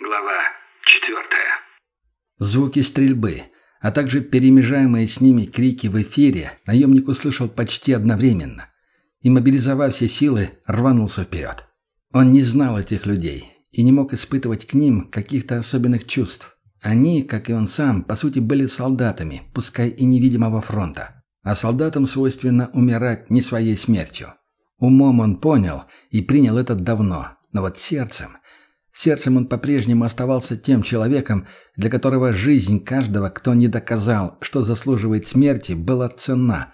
Глава четвертая. Звуки стрельбы, а также перемежаемые с ними крики в эфире наемник услышал почти одновременно и, мобилизовав все силы, рванулся вперед. Он не знал этих людей и не мог испытывать к ним каких-то особенных чувств. Они, как и он сам, по сути были солдатами, пускай и невидимого фронта. А солдатам свойственно умирать не своей смертью. Умом он понял и принял это давно, но вот сердцем... Сердцем он по-прежнему оставался тем человеком, для которого жизнь каждого, кто не доказал, что заслуживает смерти, была ценна.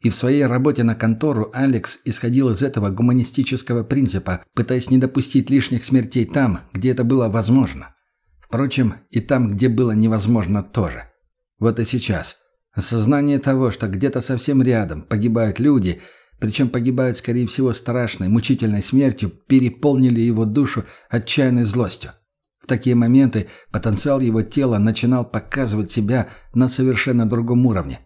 И в своей работе на контору Алекс исходил из этого гуманистического принципа, пытаясь не допустить лишних смертей там, где это было возможно. Впрочем, и там, где было невозможно тоже. Вот и сейчас. Осознание того, что где-то совсем рядом погибают люди – причем погибают, скорее всего, страшной, мучительной смертью, переполнили его душу отчаянной злостью. В такие моменты потенциал его тела начинал показывать себя на совершенно другом уровне.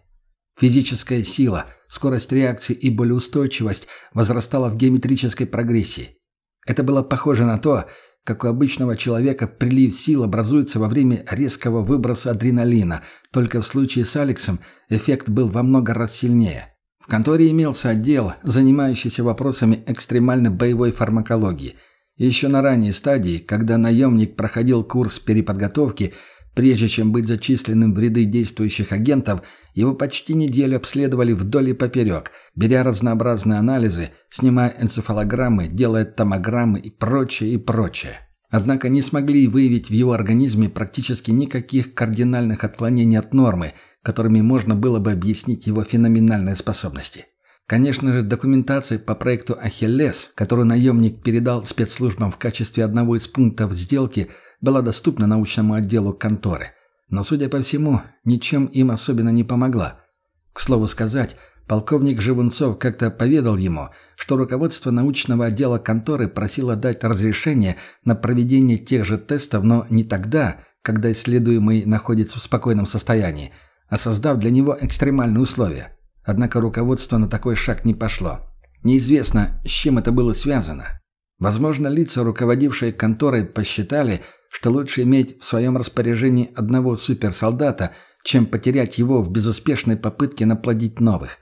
Физическая сила, скорость реакции и болеустойчивость возрастала в геометрической прогрессии. Это было похоже на то, как у обычного человека прилив сил образуется во время резкого выброса адреналина, только в случае с Алексом эффект был во много раз сильнее. В конторе имелся отдел, занимающийся вопросами экстремальной боевой фармакологии. Еще на ранней стадии, когда наемник проходил курс переподготовки, прежде чем быть зачисленным в ряды действующих агентов, его почти неделю обследовали вдоль и поперек, беря разнообразные анализы, снимая энцефалограммы, делая томограммы и прочее, и прочее. Однако не смогли выявить в его организме практически никаких кардинальных отклонений от нормы – которыми можно было бы объяснить его феноменальные способности. Конечно же, документация по проекту «Ахиллес», которую наемник передал спецслужбам в качестве одного из пунктов сделки, была доступна научному отделу конторы. Но, судя по всему, ничем им особенно не помогла. К слову сказать, полковник Живунцов как-то поведал ему, что руководство научного отдела конторы просило дать разрешение на проведение тех же тестов, но не тогда, когда исследуемый находится в спокойном состоянии, а создав для него экстремальные условия. Однако руководство на такой шаг не пошло. Неизвестно, с чем это было связано. Возможно, лица, руководившие конторой, посчитали, что лучше иметь в своем распоряжении одного суперсолдата, чем потерять его в безуспешной попытке наплодить новых.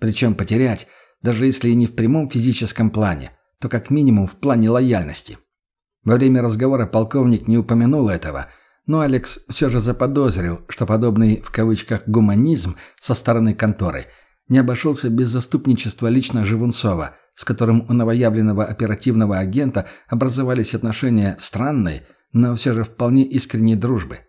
Причем потерять, даже если и не в прямом физическом плане, то как минимум в плане лояльности. Во время разговора полковник не упомянул этого – но Алекс все же заподозрил, что подобный в кавычках «гуманизм» со стороны конторы не обошелся без заступничества лично Живунцова, с которым у новоявленного оперативного агента образовались отношения странной, но все же вполне искренней дружбы.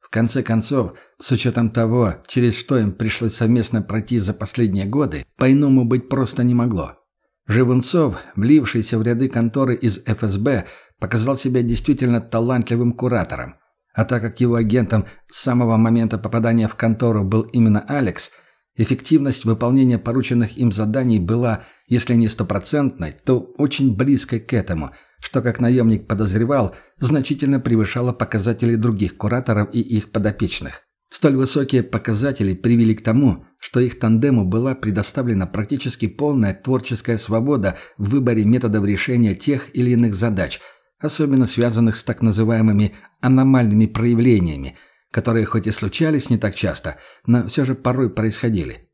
В конце концов, с учетом того, через что им пришлось совместно пройти за последние годы, по-иному быть просто не могло. Живунцов, влившийся в ряды конторы из ФСБ, показал себя действительно талантливым куратором. А так как его агентом с самого момента попадания в контору был именно Алекс, эффективность выполнения порученных им заданий была, если не стопроцентной, то очень близкой к этому, что, как наемник подозревал, значительно превышало показатели других кураторов и их подопечных. Столь высокие показатели привели к тому, что их тандему была предоставлена практически полная творческая свобода в выборе методов решения тех или иных задач – особенно связанных с так называемыми аномальными проявлениями, которые хоть и случались не так часто, но все же порой происходили.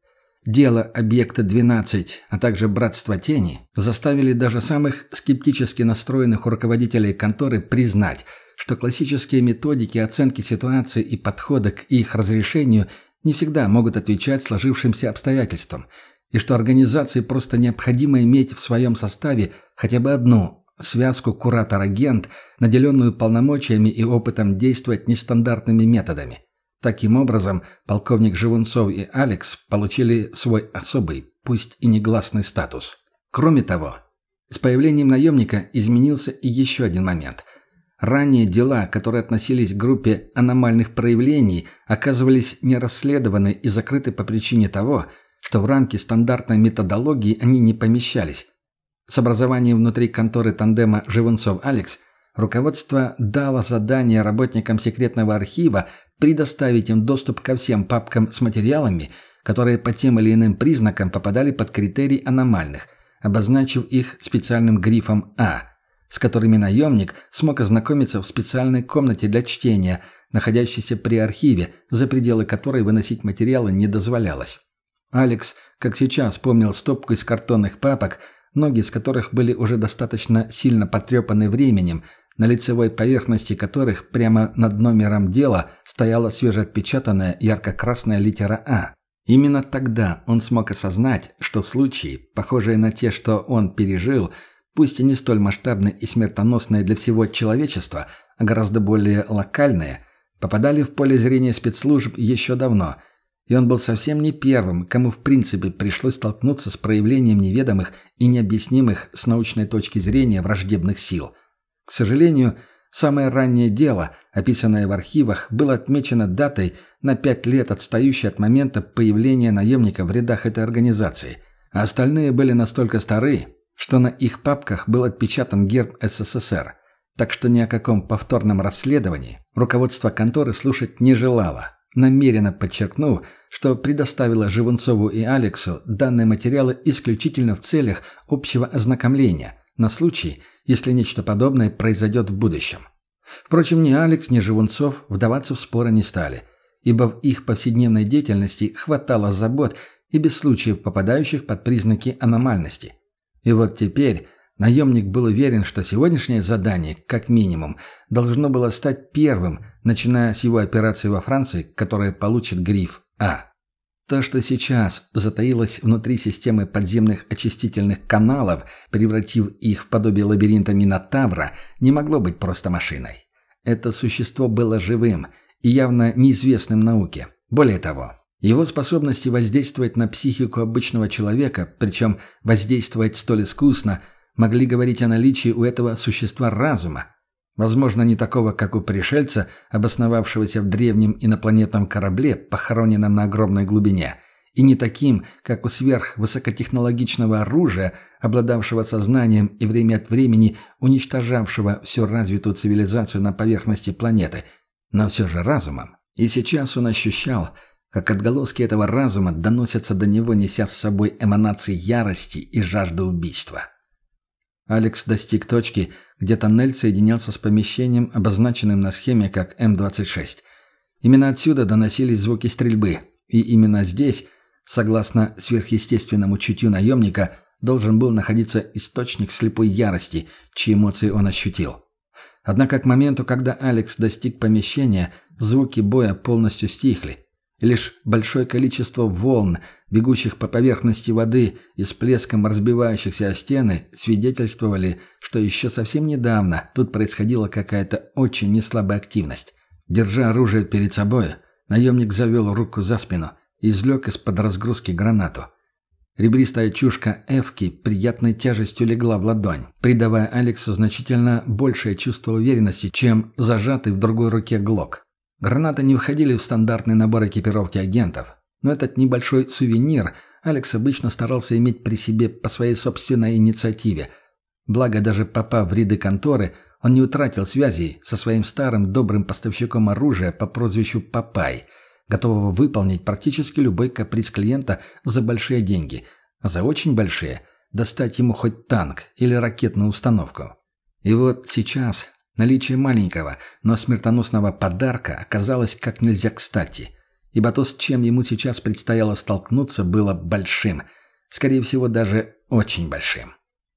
Дело объекта 12, а также братство тени заставили даже самых скептически настроенных руководителей конторы признать, что классические методики оценки ситуации и подхода к их разрешению не всегда могут отвечать сложившимся обстоятельствам, и что организации просто необходимо иметь в своем составе хотя бы одну связку куратор-агент, наделенную полномочиями и опытом действовать нестандартными методами. Таким образом, полковник Живунцов и Алекс получили свой особый, пусть и негласный статус. Кроме того, с появлением наемника изменился и еще один момент. Ранее дела, которые относились к группе аномальных проявлений, оказывались не расследованы и закрыты по причине того, что в рамки стандартной методологии они не помещались. С образованием внутри конторы тандема Живунцов-Алекс руководство дало задание работникам секретного архива предоставить им доступ ко всем папкам с материалами, которые по тем или иным признакам попадали под критерий аномальных, обозначив их специальным грифом «А». с которыми наемник смог ознакомиться в специальной комнате для чтения, находящейся при архиве, за пределы которой выносить материалы не дозволялось. Алекс, как сейчас, помнил стопку из картонных папок, ноги из которых были уже достаточно сильно потрепаны временем, на лицевой поверхности которых прямо над номером дела стояла свежеотпечатанная ярко-красная литера «А». Именно тогда он смог осознать, что случаи, похожие на те, что он пережил, пусть и не столь масштабные и смертоносные для всего человечества, а гораздо более локальные, попадали в поле зрения спецслужб еще давно, и он был совсем не первым, кому в принципе пришлось столкнуться с проявлением неведомых и необъяснимых с научной точки зрения враждебных сил. К сожалению, самое раннее дело, описанное в архивах, было отмечено датой на пять лет отстающей от момента появления наемника в рядах этой организации, а остальные были настолько стары, что на их папках был отпечатан герб СССР, так что ни о каком повторном расследовании руководство конторы слушать не желало, намеренно подчеркнув, что предоставило Живунцову и Алексу данные материалы исключительно в целях общего ознакомления, на случай, если нечто подобное произойдет в будущем. Впрочем, ни Алекс, ни Живунцов вдаваться в споры не стали, ибо в их повседневной деятельности хватало забот и без случаев, попадающих под признаки аномальности. И вот теперь наемник был уверен, что сегодняшнее задание, как минимум, должно было стать первым, начиная с его операции во Франции, которая получит гриф «А». То, что сейчас затаилось внутри системы подземных очистительных каналов, превратив их в подобие лабиринта Минотавра, не могло быть просто машиной. Это существо было живым и явно неизвестным науке. Более того, его способности воздействовать на психику обычного человека, причем воздействовать столь искусно, могли говорить о наличии у этого существа разума. Возможно, не такого, как у пришельца, обосновавшегося в древнем инопланетном корабле, похороненном на огромной глубине, и не таким, как у сверхвысокотехнологичного оружия, обладавшего сознанием и время от времени уничтожавшего всю развитую цивилизацию на поверхности планеты, но все же разумом. И сейчас он ощущал – как отголоски этого разума доносятся до него, неся с собой эманации ярости и жажды убийства. Алекс достиг точки, где тоннель соединялся с помещением, обозначенным на схеме как М-26. Именно отсюда доносились звуки стрельбы, и именно здесь, согласно сверхъестественному чутью наемника, должен был находиться источник слепой ярости, чьи эмоции он ощутил. Однако к моменту, когда Алекс достиг помещения, звуки боя полностью стихли, Лишь большое количество волн, бегущих по поверхности воды и с плеском разбивающихся о стены, свидетельствовали, что еще совсем недавно тут происходила какая-то очень неслабая активность. Держа оружие перед собой, наемник завел руку за спину и извлек из-под разгрузки гранату. Ребристая чушка Эвки приятной тяжестью легла в ладонь, придавая Алексу значительно большее чувство уверенности, чем зажатый в другой руке глок. Гранаты не входили в стандартный набор экипировки агентов, но этот небольшой сувенир Алекс обычно старался иметь при себе по своей собственной инициативе. Благо, даже попав в ряды конторы, он не утратил связей со своим старым добрым поставщиком оружия по прозвищу Папай, готового выполнить практически любой каприз клиента за большие деньги, а за очень большие – достать ему хоть танк или ракетную установку. И вот сейчас Наличие маленького, но смертоносного подарка оказалось как нельзя кстати, ибо то, с чем ему сейчас предстояло столкнуться, было большим, скорее всего, даже очень большим.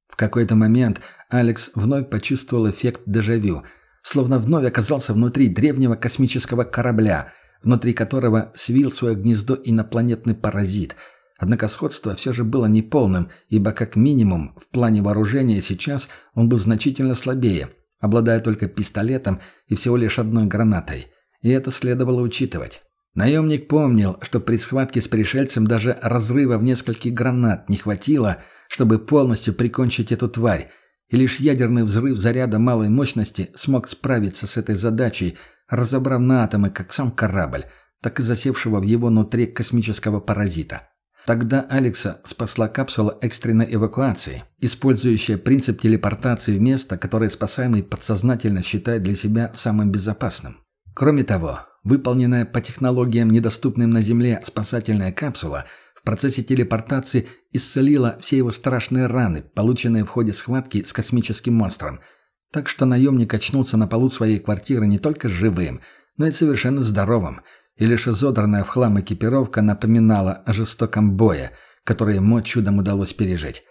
В какой-то момент Алекс вновь почувствовал эффект дежавю, словно вновь оказался внутри древнего космического корабля, внутри которого свил свое гнездо инопланетный паразит – Однако сходство все же было неполным, ибо как минимум в плане вооружения сейчас он был значительно слабее, обладая только пистолетом и всего лишь одной гранатой. И это следовало учитывать. Наемник помнил, что при схватке с пришельцем даже разрыва в нескольких гранат не хватило, чтобы полностью прикончить эту тварь, и лишь ядерный взрыв заряда малой мощности смог справиться с этой задачей, разобрав на атомы как сам корабль, так и засевшего в его нутре космического паразита. Тогда Алекса спасла капсула экстренной эвакуации, использующая принцип телепортации в место, которое спасаемый подсознательно считает для себя самым безопасным. Кроме того, выполненная по технологиям, недоступным на Земле, спасательная капсула в процессе телепортации исцелила все его страшные раны, полученные в ходе схватки с космическим монстром, Так что наемник очнулся на полу своей квартиры не только живым, но и совершенно здоровым, и лишь изодранная в хлам экипировка напоминала о жестоком бое, который ему чудом удалось пережить.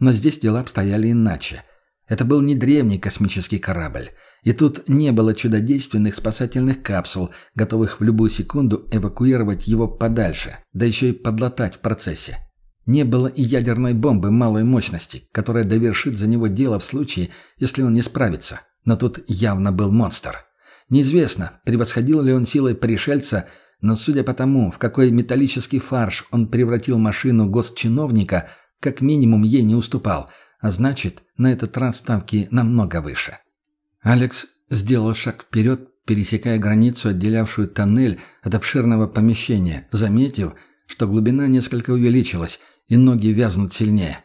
Но здесь дела обстояли иначе. Это был не древний космический корабль. И тут не было чудодейственных спасательных капсул, готовых в любую секунду эвакуировать его подальше, да еще и подлатать в процессе. Не было и ядерной бомбы малой мощности, которая довершит за него дело в случае, если он не справится. Но тут явно был монстр. Неизвестно, превосходил ли он силой пришельца, но судя по тому, в какой металлический фарш он превратил машину госчиновника, как минимум ей не уступал, а значит, на этот раз ставки намного выше. Алекс сделал шаг вперед, пересекая границу, отделявшую тоннель от обширного помещения, заметив, что глубина несколько увеличилась, и ноги вязнут сильнее.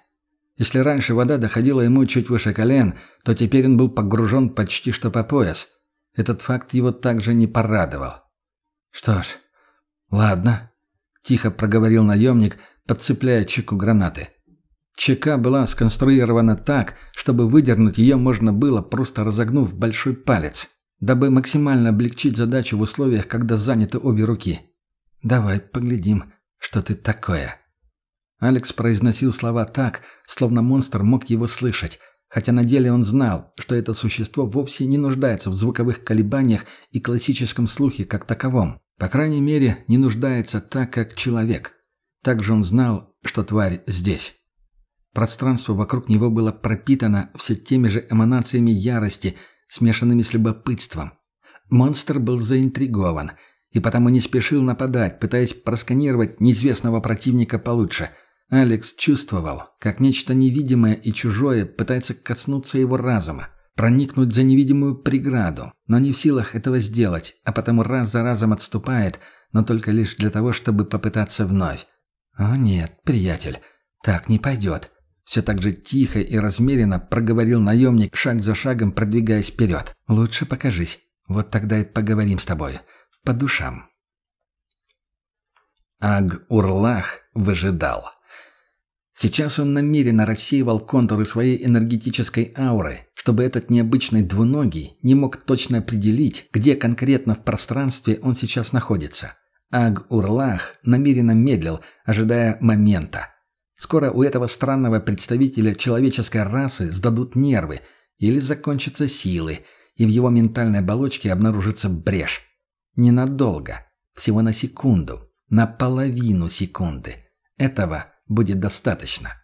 Если раньше вода доходила ему чуть выше колен, то теперь он был погружен почти что по пояс. Этот факт его также не порадовал. «Что ж, ладно», — тихо проговорил наемник, подцепляя чеку гранаты. ЧК была сконструирована так, чтобы выдернуть ее можно было, просто разогнув большой палец, дабы максимально облегчить задачу в условиях, когда заняты обе руки. «Давай поглядим, что ты такое». Алекс произносил слова так, словно монстр мог его слышать, хотя на деле он знал, что это существо вовсе не нуждается в звуковых колебаниях и классическом слухе как таковом. По крайней мере, не нуждается так, как человек. Также он знал, что тварь здесь. Пространство вокруг него было пропитано все теми же эманациями ярости, смешанными с любопытством. Монстр был заинтригован и потому не спешил нападать, пытаясь просканировать неизвестного противника получше. Алекс чувствовал, как нечто невидимое и чужое пытается коснуться его разума, проникнуть за невидимую преграду, но не в силах этого сделать, а потому раз за разом отступает, но только лишь для того, чтобы попытаться вновь. «О нет, приятель, так не пойдет». Все так же тихо и размеренно проговорил наемник, шаг за шагом продвигаясь вперед. «Лучше покажись. Вот тогда и поговорим с тобой. По душам». Аг-Урлах выжидал. Сейчас он намеренно рассеивал контуры своей энергетической ауры, чтобы этот необычный двуногий не мог точно определить, где конкретно в пространстве он сейчас находится. Аг-Урлах намеренно медлил, ожидая момента – Скоро у этого странного представителя человеческой расы сдадут нервы или закончатся силы, и в его ментальной оболочке обнаружится брешь. Ненадолго, всего на секунду, на половину секунды. Этого будет достаточно.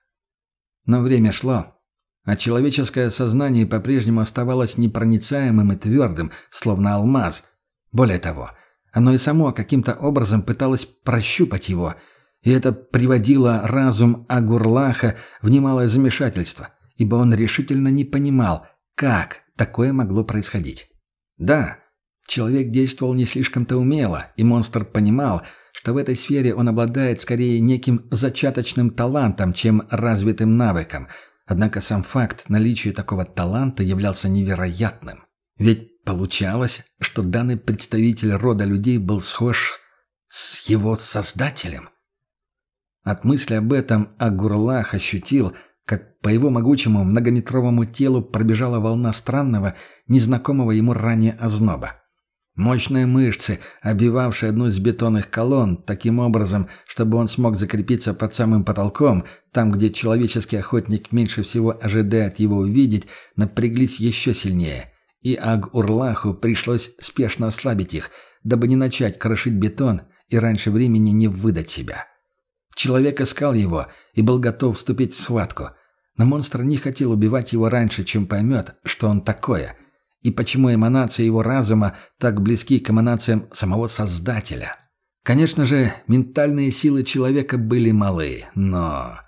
Но время шло, а человеческое сознание по-прежнему оставалось непроницаемым и твердым, словно алмаз. Более того, оно и само каким-то образом пыталось прощупать его – и это приводило разум Агурлаха в немалое замешательство, ибо он решительно не понимал, как такое могло происходить. Да, человек действовал не слишком-то умело, и монстр понимал, что в этой сфере он обладает скорее неким зачаточным талантом, чем развитым навыком. Однако сам факт наличия такого таланта являлся невероятным. Ведь получалось, что данный представитель рода людей был схож с его создателем. От мысли об этом Агурлах ощутил, как по его могучему многометровому телу пробежала волна странного, незнакомого ему ранее озноба. Мощные мышцы, обвивавшие одну из бетонных колонн, таким образом, чтобы он смог закрепиться под самым потолком, там, где человеческий охотник меньше всего ожидает его увидеть, напряглись еще сильнее. И Аг-Урлаху пришлось спешно ослабить их, дабы не начать крошить бетон и раньше времени не выдать себя. Человек искал его и был готов вступить в схватку. Но монстр не хотел убивать его раньше, чем поймет, что он такое, и почему эманации его разума так близки к эманациям самого Создателя. Конечно же, ментальные силы человека были малы, но...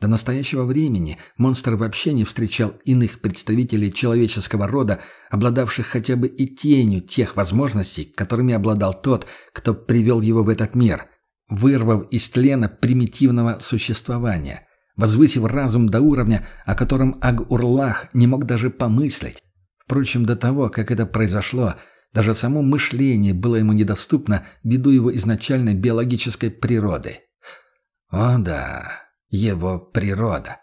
До настоящего времени монстр вообще не встречал иных представителей человеческого рода, обладавших хотя бы и тенью тех возможностей, которыми обладал тот, кто привел его в этот мир – вырвав из тлена примитивного существования, возвысив разум до уровня, о котором Аг-Урлах не мог даже помыслить. Впрочем, до того, как это произошло, даже само мышление было ему недоступно ввиду его изначальной биологической природы. О да, его природа.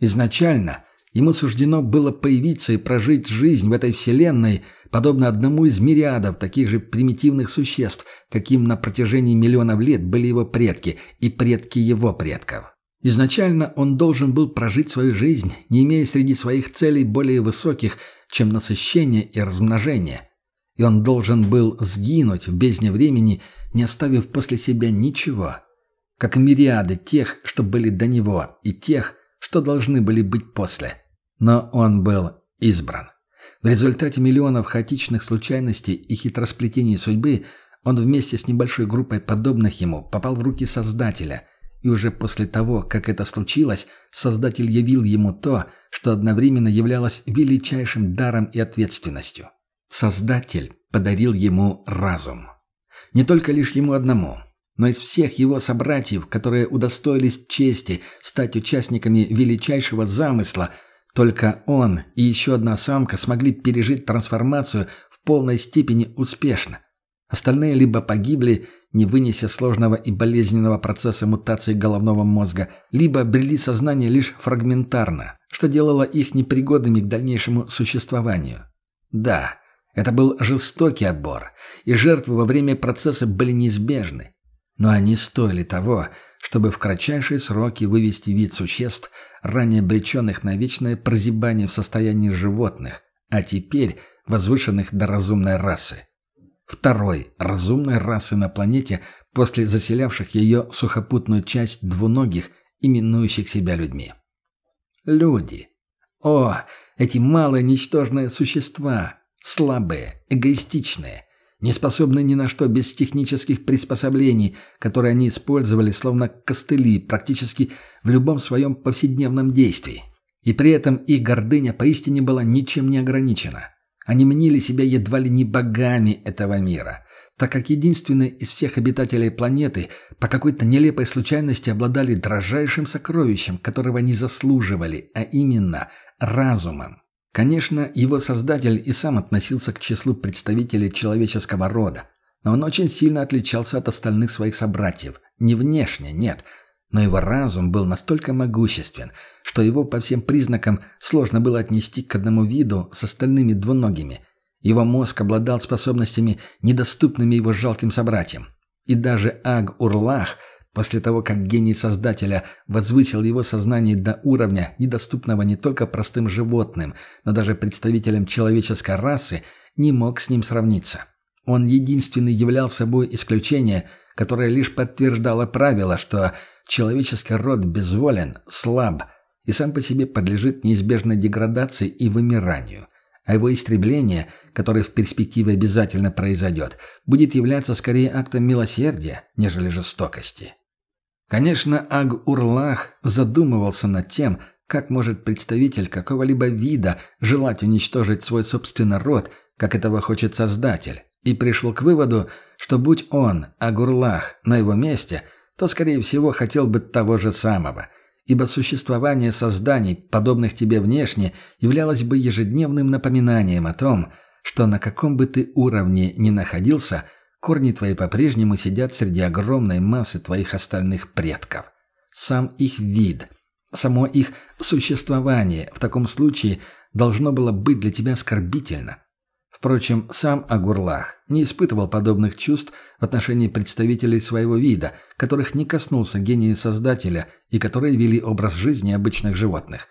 Изначально Ему суждено было появиться и прожить жизнь в этой вселенной, подобно одному из мириадов таких же примитивных существ, каким на протяжении миллионов лет были его предки и предки его предков. Изначально он должен был прожить свою жизнь, не имея среди своих целей более высоких, чем насыщение и размножение. И он должен был сгинуть в бездне времени, не оставив после себя ничего. Как мириады тех, что были до него, и тех, что должны были быть после. Но он был избран. В результате миллионов хаотичных случайностей и хитросплетений судьбы он вместе с небольшой группой подобных ему попал в руки Создателя, и уже после того, как это случилось, Создатель явил ему то, что одновременно являлось величайшим даром и ответственностью. Создатель подарил ему разум. Не только лишь ему одному – но из всех его собратьев, которые удостоились чести стать участниками величайшего замысла, только он и еще одна самка смогли пережить трансформацию в полной степени успешно. Остальные либо погибли, не вынеся сложного и болезненного процесса мутации головного мозга, либо обрели сознание лишь фрагментарно, что делало их непригодными к дальнейшему существованию. Да, это был жестокий отбор, и жертвы во время процесса были неизбежны. Но они стоили того, чтобы в кратчайшие сроки вывести вид существ, ранее обреченных на вечное прозябание в состоянии животных, а теперь возвышенных до разумной расы. Второй разумной расы на планете после заселявших ее сухопутную часть двуногих, именующих себя людьми. Люди. О, эти малые ничтожные существа, слабые, эгоистичные, не способны ни на что без технических приспособлений, которые они использовали словно костыли практически в любом своем повседневном действии. И при этом их гордыня поистине была ничем не ограничена. Они мнили себя едва ли не богами этого мира, так как единственные из всех обитателей планеты по какой-то нелепой случайности обладали дрожайшим сокровищем, которого не заслуживали, а именно разумом. Конечно, его создатель и сам относился к числу представителей человеческого рода, но он очень сильно отличался от остальных своих собратьев. Не внешне, нет, но его разум был настолько могуществен, что его по всем признакам сложно было отнести к одному виду с остальными двуногими. Его мозг обладал способностями, недоступными его жалким собратьям. И даже Аг-Урлах – После того, как гений Создателя возвысил его сознание до уровня, недоступного не только простым животным, но даже представителям человеческой расы, не мог с ним сравниться. Он единственный являл собой исключение, которое лишь подтверждало правило, что человеческий род безволен, слаб и сам по себе подлежит неизбежной деградации и вымиранию – а его истребление, которое в перспективе обязательно произойдет, будет являться скорее актом милосердия, нежели жестокости. Конечно, Аг-Урлах задумывался над тем, как может представитель какого-либо вида желать уничтожить свой собственный род, как этого хочет Создатель, и пришел к выводу, что будь он, Агурлах, на его месте, то, скорее всего, хотел бы того же самого – ибо существование созданий, подобных тебе внешне, являлось бы ежедневным напоминанием о том, что на каком бы ты уровне ни находился, корни твои по-прежнему сидят среди огромной массы твоих остальных предков. Сам их вид, само их существование в таком случае должно было быть для тебя оскорбительно – Впрочем, сам Агурлах не испытывал подобных чувств в отношении представителей своего вида, которых не коснулся гений Создателя и которые вели образ жизни обычных животных.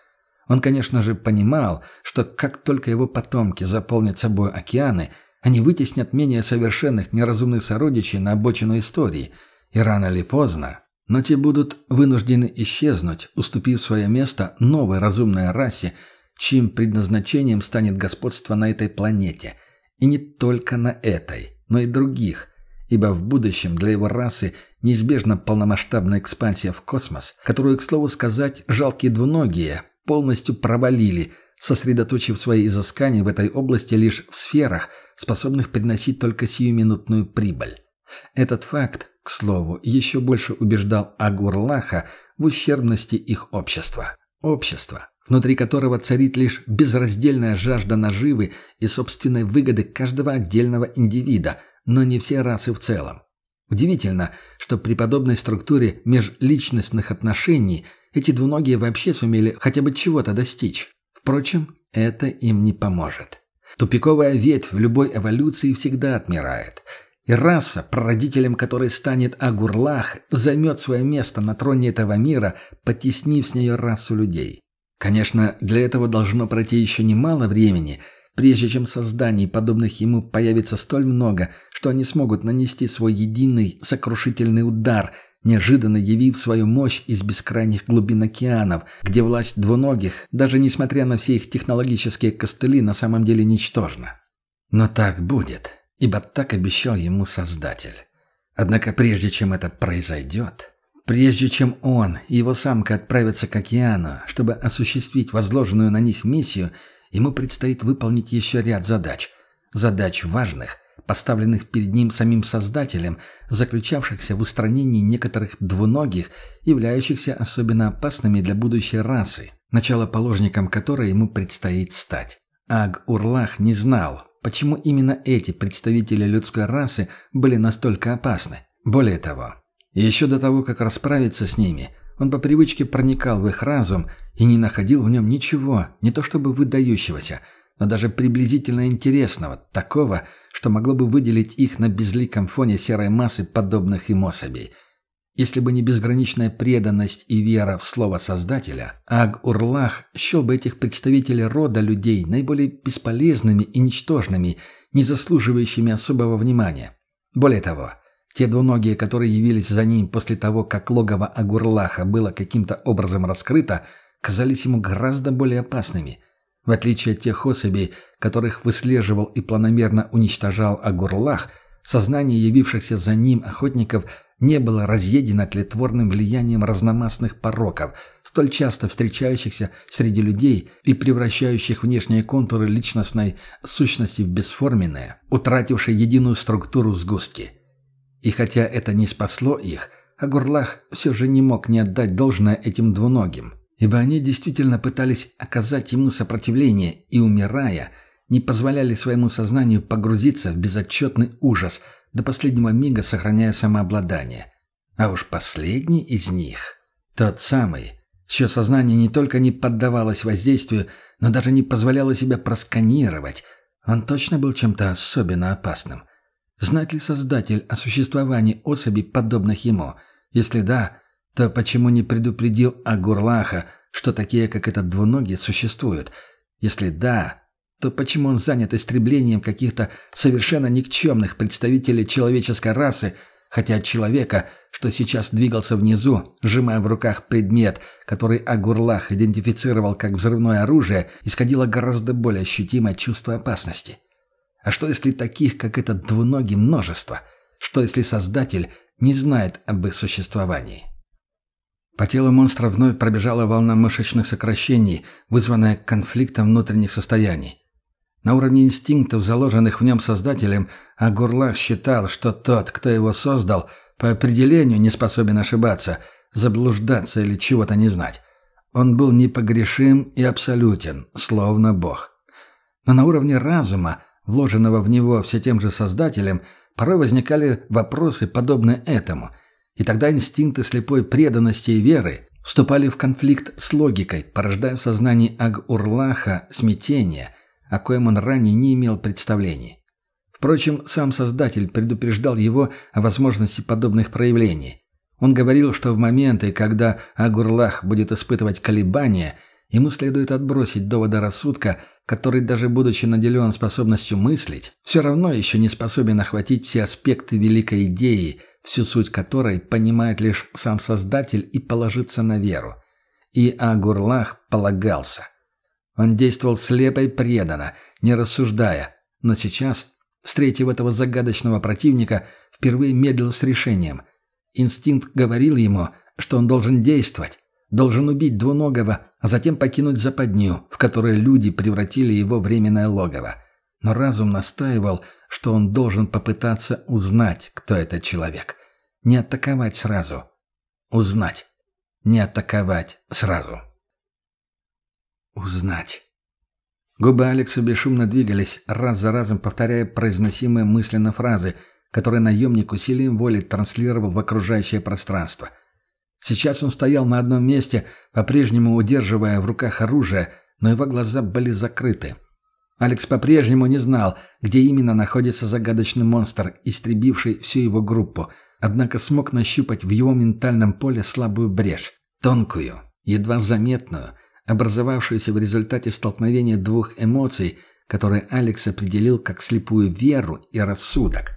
Он, конечно же, понимал, что как только его потомки заполнят собой океаны, они вытеснят менее совершенных неразумных сородичей на обочину истории, и рано или поздно, но те будут вынуждены исчезнуть, уступив свое место новой разумной расе, чьим предназначением станет господство на этой планете. И не только на этой, но и других, ибо в будущем для его расы неизбежна полномасштабная экспансия в космос, которую, к слову сказать, жалкие двуногие полностью провалили, сосредоточив свои изыскания в этой области лишь в сферах, способных приносить только сиюминутную прибыль. Этот факт, к слову, еще больше убеждал Агурлаха в ущербности их общества. Общество, внутри которого царит лишь безраздельная жажда наживы и собственной выгоды каждого отдельного индивида, но не все расы в целом. Удивительно, что при подобной структуре межличностных отношений эти двуногие вообще сумели хотя бы чего-то достичь. Впрочем, это им не поможет. Тупиковая ветвь в любой эволюции всегда отмирает. И раса, прародителем которой станет Агурлах, займет свое место на троне этого мира, потеснив с нее расу людей. Конечно, для этого должно пройти еще немало времени, прежде чем созданий, подобных ему, появится столь много, что они смогут нанести свой единый сокрушительный удар – неожиданно явив свою мощь из бескрайних глубин океанов, где власть двуногих, даже несмотря на все их технологические костыли, на самом деле ничтожна. Но так будет, ибо так обещал ему Создатель. Однако прежде чем это произойдет, прежде чем он и его самка отправятся к океану, чтобы осуществить возложенную на них миссию, ему предстоит выполнить еще ряд задач. Задач важных – поставленных перед ним самим Создателем, заключавшихся в устранении некоторых двуногих, являющихся особенно опасными для будущей расы, началоположником которой ему предстоит стать. Аг-Урлах не знал, почему именно эти представители людской расы были настолько опасны. Более того, еще до того, как расправиться с ними, он по привычке проникал в их разум и не находил в нем ничего, не то чтобы выдающегося – но даже приблизительно интересного, такого, что могло бы выделить их на безликом фоне серой массы подобных им особей. Если бы не безграничная преданность и вера в слово Создателя, Аг-Урлах счел бы этих представителей рода людей наиболее бесполезными и ничтожными, не заслуживающими особого внимания. Более того, те двуногие, которые явились за ним после того, как логово Агурлаха было каким-то образом раскрыто, казались ему гораздо более опасными – в отличие от тех особей, которых выслеживал и планомерно уничтожал Агурлах, сознание явившихся за ним охотников не было разъедено тлетворным влиянием разномастных пороков, столь часто встречающихся среди людей и превращающих внешние контуры личностной сущности в бесформенные, утратившие единую структуру сгустки. И хотя это не спасло их, Агурлах все же не мог не отдать должное этим двуногим ибо они действительно пытались оказать ему сопротивление и, умирая, не позволяли своему сознанию погрузиться в безотчетный ужас, до последнего мига сохраняя самообладание. А уж последний из них, тот самый, чье сознание не только не поддавалось воздействию, но даже не позволяло себя просканировать, он точно был чем-то особенно опасным. Знает ли Создатель о существовании особей, подобных ему? Если да, то почему не предупредил Агурлаха, что такие, как этот двуногий, существуют? Если да, то почему он занят истреблением каких-то совершенно никчемных представителей человеческой расы, хотя от человека, что сейчас двигался внизу, сжимая в руках предмет, который Агурлах идентифицировал как взрывное оружие, исходило гораздо более ощутимое чувство опасности? А что если таких, как этот двуногий, множество? Что если Создатель не знает об их существовании? По телу монстра вновь пробежала волна мышечных сокращений, вызванная конфликтом внутренних состояний. На уровне инстинктов, заложенных в нем создателем, Агурлах считал, что тот, кто его создал, по определению не способен ошибаться, заблуждаться или чего-то не знать. Он был непогрешим и абсолютен, словно Бог. Но на уровне разума, вложенного в него все тем же создателем, порой возникали вопросы, подобные этому – и тогда инстинкты слепой преданности и веры вступали в конфликт с логикой, порождая в сознании Аг-Урлаха смятение, о коем он ранее не имел представлений. Впрочем, сам Создатель предупреждал его о возможности подобных проявлений. Он говорил, что в моменты, когда Агурлах будет испытывать колебания, ему следует отбросить доводы рассудка, который, даже будучи наделен способностью мыслить, все равно еще не способен охватить все аспекты великой идеи, всю суть которой понимает лишь сам Создатель и положиться на веру. И Агурлах полагался. Он действовал слепо и преданно, не рассуждая, но сейчас, встретив этого загадочного противника, впервые медлил с решением. Инстинкт говорил ему, что он должен действовать, должен убить двуногого, а затем покинуть западню, в которой люди превратили его временное логово. Но разум настаивал, что он должен попытаться узнать, кто этот человек. Не атаковать сразу. Узнать. Не атаковать сразу. Узнать. Губы Алекса бесшумно двигались, раз за разом повторяя произносимые мысленно фразы, которые наемник усилием воли транслировал в окружающее пространство. Сейчас он стоял на одном месте, по-прежнему удерживая в руках оружие, но его глаза были закрыты. Алекс по-прежнему не знал, где именно находится загадочный монстр, истребивший всю его группу, однако смог нащупать в его ментальном поле слабую брешь, тонкую, едва заметную, образовавшуюся в результате столкновения двух эмоций, которые Алекс определил как слепую веру и рассудок.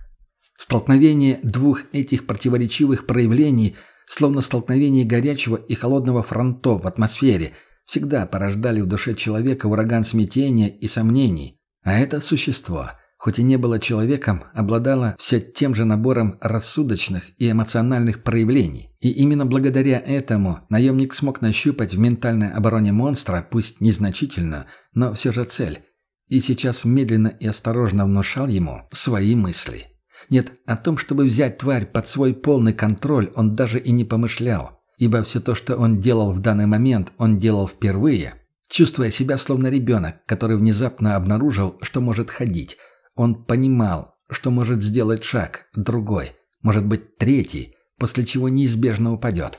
Столкновение двух этих противоречивых проявлений, словно столкновение горячего и холодного фронтов в атмосфере, всегда порождали в душе человека ураган смятения и сомнений. А это существо, хоть и не было человеком, обладало все тем же набором рассудочных и эмоциональных проявлений. И именно благодаря этому наемник смог нащупать в ментальной обороне монстра, пусть незначительно, но все же цель. И сейчас медленно и осторожно внушал ему свои мысли. Нет, о том, чтобы взять тварь под свой полный контроль, он даже и не помышлял, ибо все то, что он делал в данный момент, он делал впервые, чувствуя себя словно ребенок, который внезапно обнаружил, что может ходить. Он понимал, что может сделать шаг, другой, может быть, третий, после чего неизбежно упадет.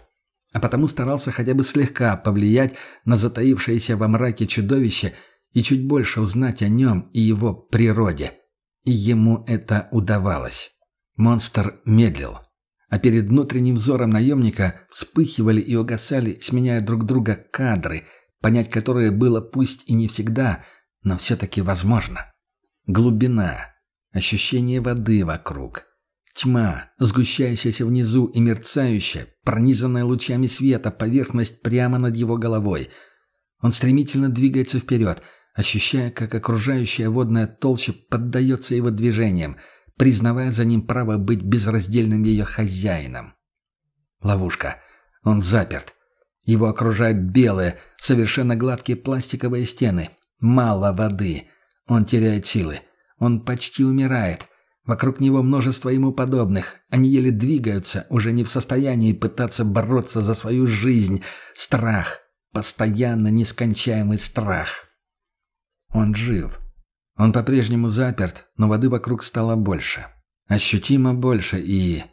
А потому старался хотя бы слегка повлиять на затаившееся во мраке чудовище и чуть больше узнать о нем и его природе – и ему это удавалось. Монстр медлил. А перед внутренним взором наемника вспыхивали и угасали, сменяя друг друга кадры, понять которые было пусть и не всегда, но все-таки возможно. Глубина. Ощущение воды вокруг. Тьма, сгущающаяся внизу и мерцающая, пронизанная лучами света поверхность прямо над его головой. Он стремительно двигается вперед — ощущая, как окружающая водная толща поддается его движениям, признавая за ним право быть безраздельным ее хозяином. Ловушка. Он заперт. Его окружают белые, совершенно гладкие пластиковые стены. Мало воды. Он теряет силы. Он почти умирает. Вокруг него множество ему подобных. Они еле двигаются, уже не в состоянии пытаться бороться за свою жизнь. Страх. Постоянно нескончаемый страх. Он жив. Он по-прежнему заперт, но воды вокруг стало больше. Ощутимо больше, и...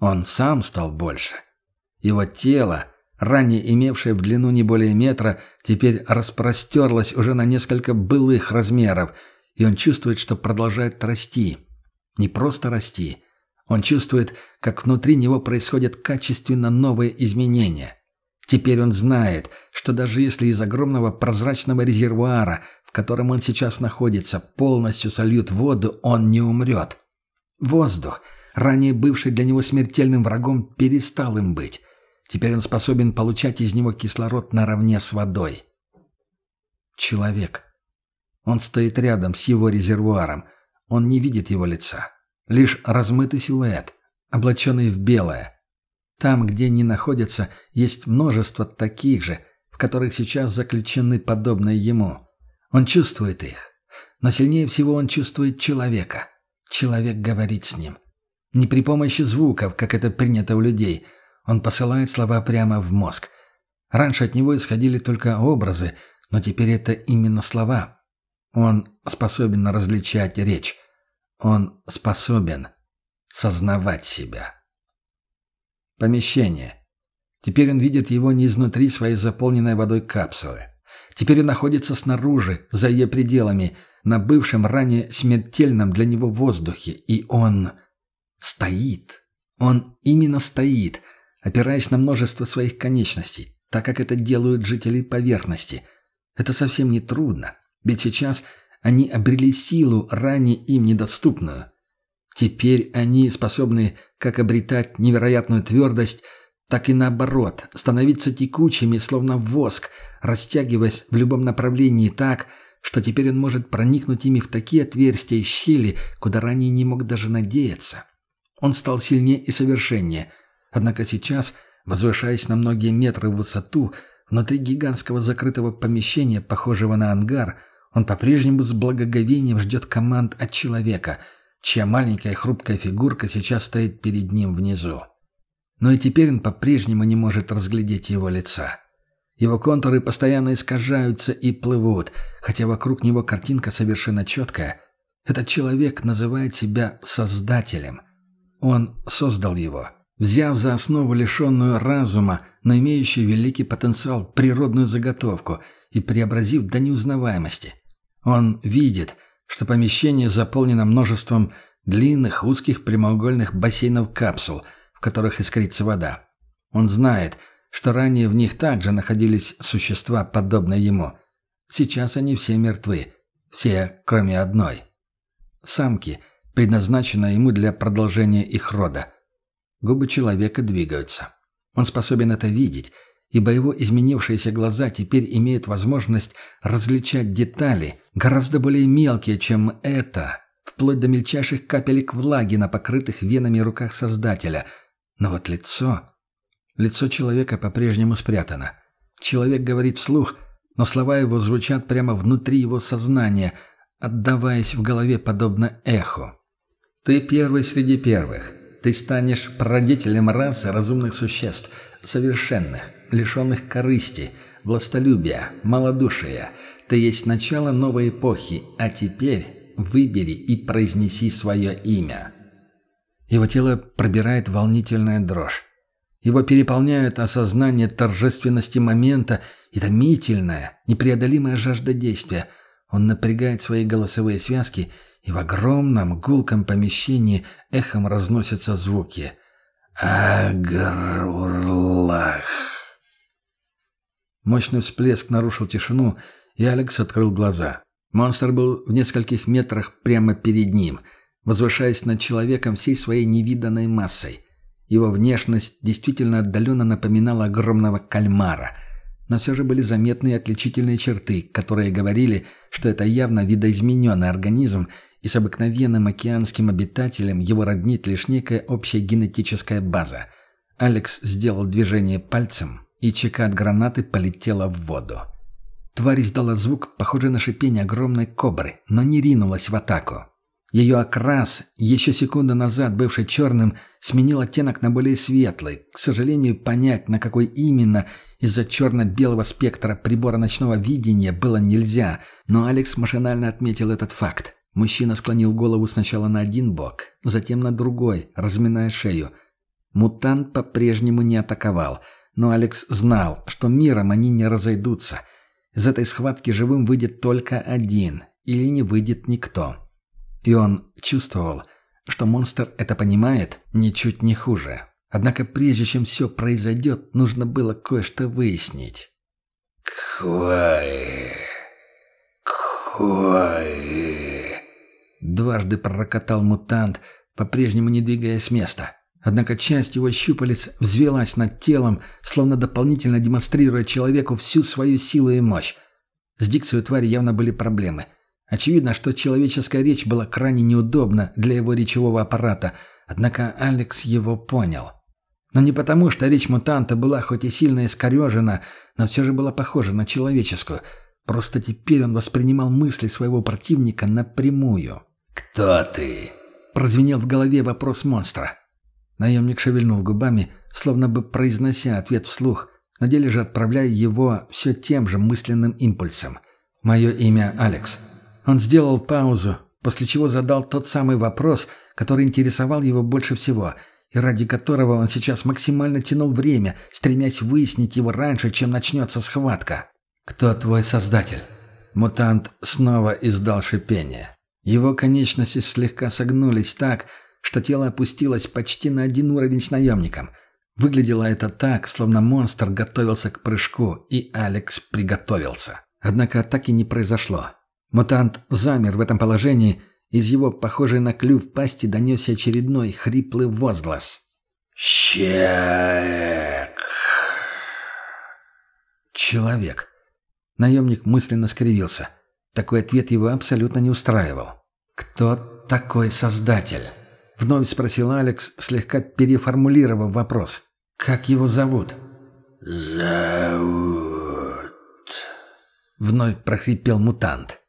Он сам стал больше. Его тело, ранее имевшее в длину не более метра, теперь распростерлось уже на несколько былых размеров, и он чувствует, что продолжает расти. Не просто расти. Он чувствует, как внутри него происходят качественно новые изменения. Теперь он знает, что даже если из огромного прозрачного резервуара в котором он сейчас находится, полностью сольют воду, он не умрет. Воздух, ранее бывший для него смертельным врагом, перестал им быть. Теперь он способен получать из него кислород наравне с водой. Человек. Он стоит рядом с его резервуаром. Он не видит его лица. Лишь размытый силуэт, облаченный в белое. Там, где они находятся, есть множество таких же, в которых сейчас заключены подобные ему. Он чувствует их. Но сильнее всего он чувствует человека. Человек говорит с ним. Не при помощи звуков, как это принято у людей. Он посылает слова прямо в мозг. Раньше от него исходили только образы, но теперь это именно слова. Он способен различать речь. Он способен сознавать себя. Помещение. Теперь он видит его не изнутри своей заполненной водой капсулы. Теперь он находится снаружи, за ее пределами, на бывшем ранее смертельном для него воздухе, и он стоит. Он именно стоит, опираясь на множество своих конечностей, так как это делают жители поверхности. Это совсем не трудно, ведь сейчас они обрели силу, ранее им недоступную. Теперь они способны как обретать невероятную твердость, так и наоборот, становиться текучими, словно воск, растягиваясь в любом направлении так, что теперь он может проникнуть ими в такие отверстия и щели, куда ранее не мог даже надеяться. Он стал сильнее и совершеннее, однако сейчас, возвышаясь на многие метры в высоту, внутри гигантского закрытого помещения, похожего на ангар, он по-прежнему с благоговением ждет команд от человека, чья маленькая хрупкая фигурка сейчас стоит перед ним внизу. Но и теперь он по-прежнему не может разглядеть его лица. Его контуры постоянно искажаются и плывут, хотя вокруг него картинка совершенно четкая. Этот человек называет себя Создателем. Он создал его, взяв за основу лишенную разума, но имеющую великий потенциал природную заготовку, и преобразив до неузнаваемости. Он видит, что помещение заполнено множеством длинных узких прямоугольных бассейнов капсул, в которых искрится вода. Он знает, что ранее в них также находились существа, подобные ему. Сейчас они все мертвы. Все, кроме одной. Самки, предназначенная ему для продолжения их рода. Губы человека двигаются. Он способен это видеть, ибо его изменившиеся глаза теперь имеют возможность различать детали, гораздо более мелкие, чем это, вплоть до мельчайших капелек влаги на покрытых венами руках Создателя. Но вот лицо... Лицо человека по-прежнему спрятано. Человек говорит вслух, но слова его звучат прямо внутри его сознания, отдаваясь в голове подобно эху. «Ты первый среди первых. Ты станешь прародителем расы разумных существ, совершенных, лишенных корысти, властолюбия, малодушия. Ты есть начало новой эпохи, а теперь выбери и произнеси свое имя». Его тело пробирает волнительная дрожь. Его переполняют осознание торжественности момента и томительная, непреодолимая жажда действия. Он напрягает свои голосовые связки, и в огромном гулком помещении эхом разносятся звуки. Агрурлах. Мощный всплеск нарушил тишину, и Алекс открыл глаза. Монстр был в нескольких метрах прямо перед ним, возвышаясь над человеком всей своей невиданной массой. Его внешность действительно отдаленно напоминала огромного кальмара, но все же были заметные отличительные черты, которые говорили, что это явно видоизмененный организм, и с обыкновенным океанским обитателем его роднит лишь некая общая генетическая база. Алекс сделал движение пальцем, и чека от гранаты полетела в воду. Тварь издала звук, похожий на шипение огромной кобры, но не ринулась в атаку. Ее окрас, еще секунду назад бывший черным, сменил оттенок на более светлый. К сожалению, понять, на какой именно, из-за черно-белого спектра прибора ночного видения было нельзя, но Алекс машинально отметил этот факт. Мужчина склонил голову сначала на один бок, затем на другой, разминая шею. Мутант по-прежнему не атаковал, но Алекс знал, что миром они не разойдутся. Из этой схватки живым выйдет только один, или не выйдет никто. И он чувствовал, что монстр это понимает ничуть не хуже. Однако прежде чем все произойдет, нужно было кое-что выяснить. «Квай... Квай...» Дважды пророкотал мутант, по-прежнему не двигаясь с места. Однако часть его щупалец взвелась над телом, словно дополнительно демонстрируя человеку всю свою силу и мощь. С дикцией твари явно были проблемы – Очевидно, что человеческая речь была крайне неудобна для его речевого аппарата, однако Алекс его понял. Но не потому, что речь мутанта была хоть и сильно искорежена, но все же была похожа на человеческую. Просто теперь он воспринимал мысли своего противника напрямую. «Кто ты?» – прозвенел в голове вопрос монстра. Наемник шевельнул губами, словно бы произнося ответ вслух, на деле же отправляя его все тем же мысленным импульсом. «Мое имя Алекс». Он сделал паузу, после чего задал тот самый вопрос, который интересовал его больше всего, и ради которого он сейчас максимально тянул время, стремясь выяснить его раньше, чем начнется схватка. «Кто твой создатель?» Мутант снова издал шипение. Его конечности слегка согнулись так, что тело опустилось почти на один уровень с наемником. Выглядело это так, словно монстр готовился к прыжку, и Алекс приготовился. Однако атаки не произошло. Мутант замер в этом положении, из его, похожей на клюв пасти, донесся очередной хриплый возглас. «Человек!» «Человек!» Наемник мысленно скривился. Такой ответ его абсолютно не устраивал. «Кто такой Создатель?» Вновь спросил Алекс, слегка переформулировав вопрос. «Как его зовут?» «Зовут...» Вновь прохрипел мутант.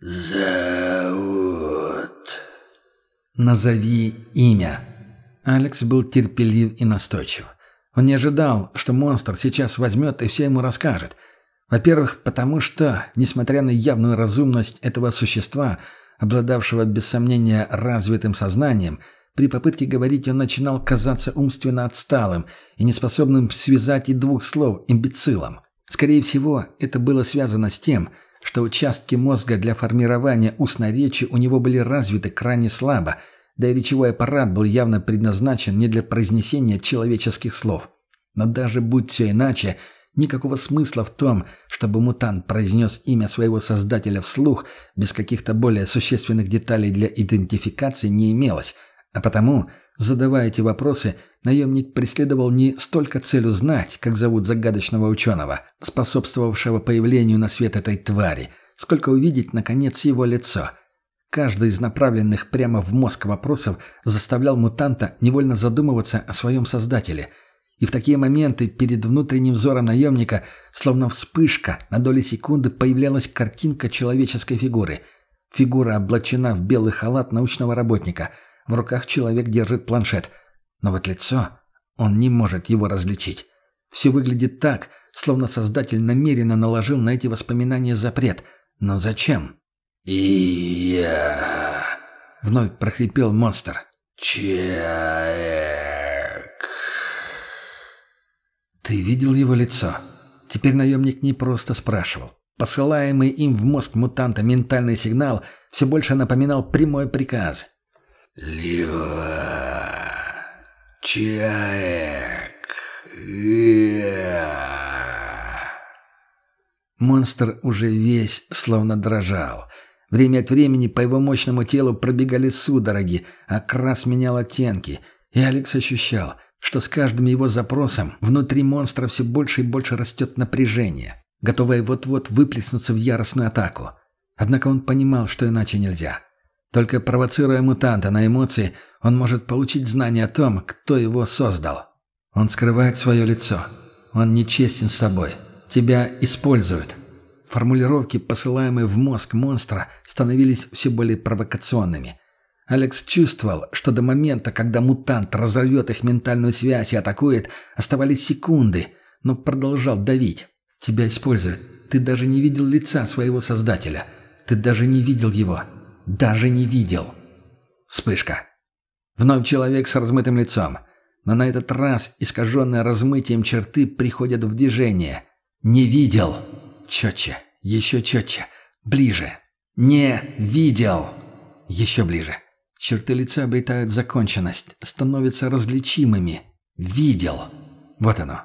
«Зовут...» «Назови имя». Алекс был терпелив и настойчив. Он не ожидал, что монстр сейчас возьмет и все ему расскажет. Во-первых, потому что, несмотря на явную разумность этого существа, обладавшего без сомнения развитым сознанием, при попытке говорить он начинал казаться умственно отсталым и неспособным связать и двух слов имбецилом. Скорее всего, это было связано с тем, что участки мозга для формирования устной речи у него были развиты крайне слабо, да и речевой аппарат был явно предназначен не для произнесения человеческих слов. Но даже будь все иначе, никакого смысла в том, чтобы мутант произнес имя своего создателя вслух без каких-то более существенных деталей для идентификации не имелось, а потому, задавая эти вопросы, наемник преследовал не столько цель узнать, как зовут загадочного ученого, способствовавшего появлению на свет этой твари, сколько увидеть, наконец, его лицо. Каждый из направленных прямо в мозг вопросов заставлял мутанта невольно задумываться о своем создателе. И в такие моменты перед внутренним взором наемника, словно вспышка, на доли секунды появлялась картинка человеческой фигуры. Фигура облачена в белый халат научного работника. В руках человек держит планшет – но вот лицо, он не может его различить. Все выглядит так, словно создатель намеренно наложил на эти воспоминания запрет. Но зачем? «И я...» — вновь прохрипел монстр. «Человек...» «Ты видел его лицо?» Теперь наемник не просто спрашивал. Посылаемый им в мозг мутанта ментальный сигнал все больше напоминал прямой приказ. «Лева...» Человек. Монстр уже весь словно дрожал. Время от времени по его мощному телу пробегали судороги, а крас менял оттенки. И Алекс ощущал, что с каждым его запросом внутри монстра все больше и больше растет напряжение, готовое вот-вот выплеснуться в яростную атаку. Однако он понимал, что иначе нельзя. Только провоцируя мутанта на эмоции, он может получить знание о том, кто его создал. Он скрывает свое лицо. Он нечестен с тобой. Тебя используют. Формулировки, посылаемые в мозг монстра, становились все более провокационными. Алекс чувствовал, что до момента, когда мутант разорвет их ментальную связь и атакует, оставались секунды, но продолжал давить. «Тебя используют. Ты даже не видел лица своего создателя. Ты даже не видел его. Даже не видел». Вспышка. Вновь человек с размытым лицом. Но на этот раз искаженные размытием черты приходят в движение. «Не видел!» Четче, еще четче, ближе. «Не видел!» Еще ближе. Черты лица обретают законченность, становятся различимыми. «Видел!» Вот оно.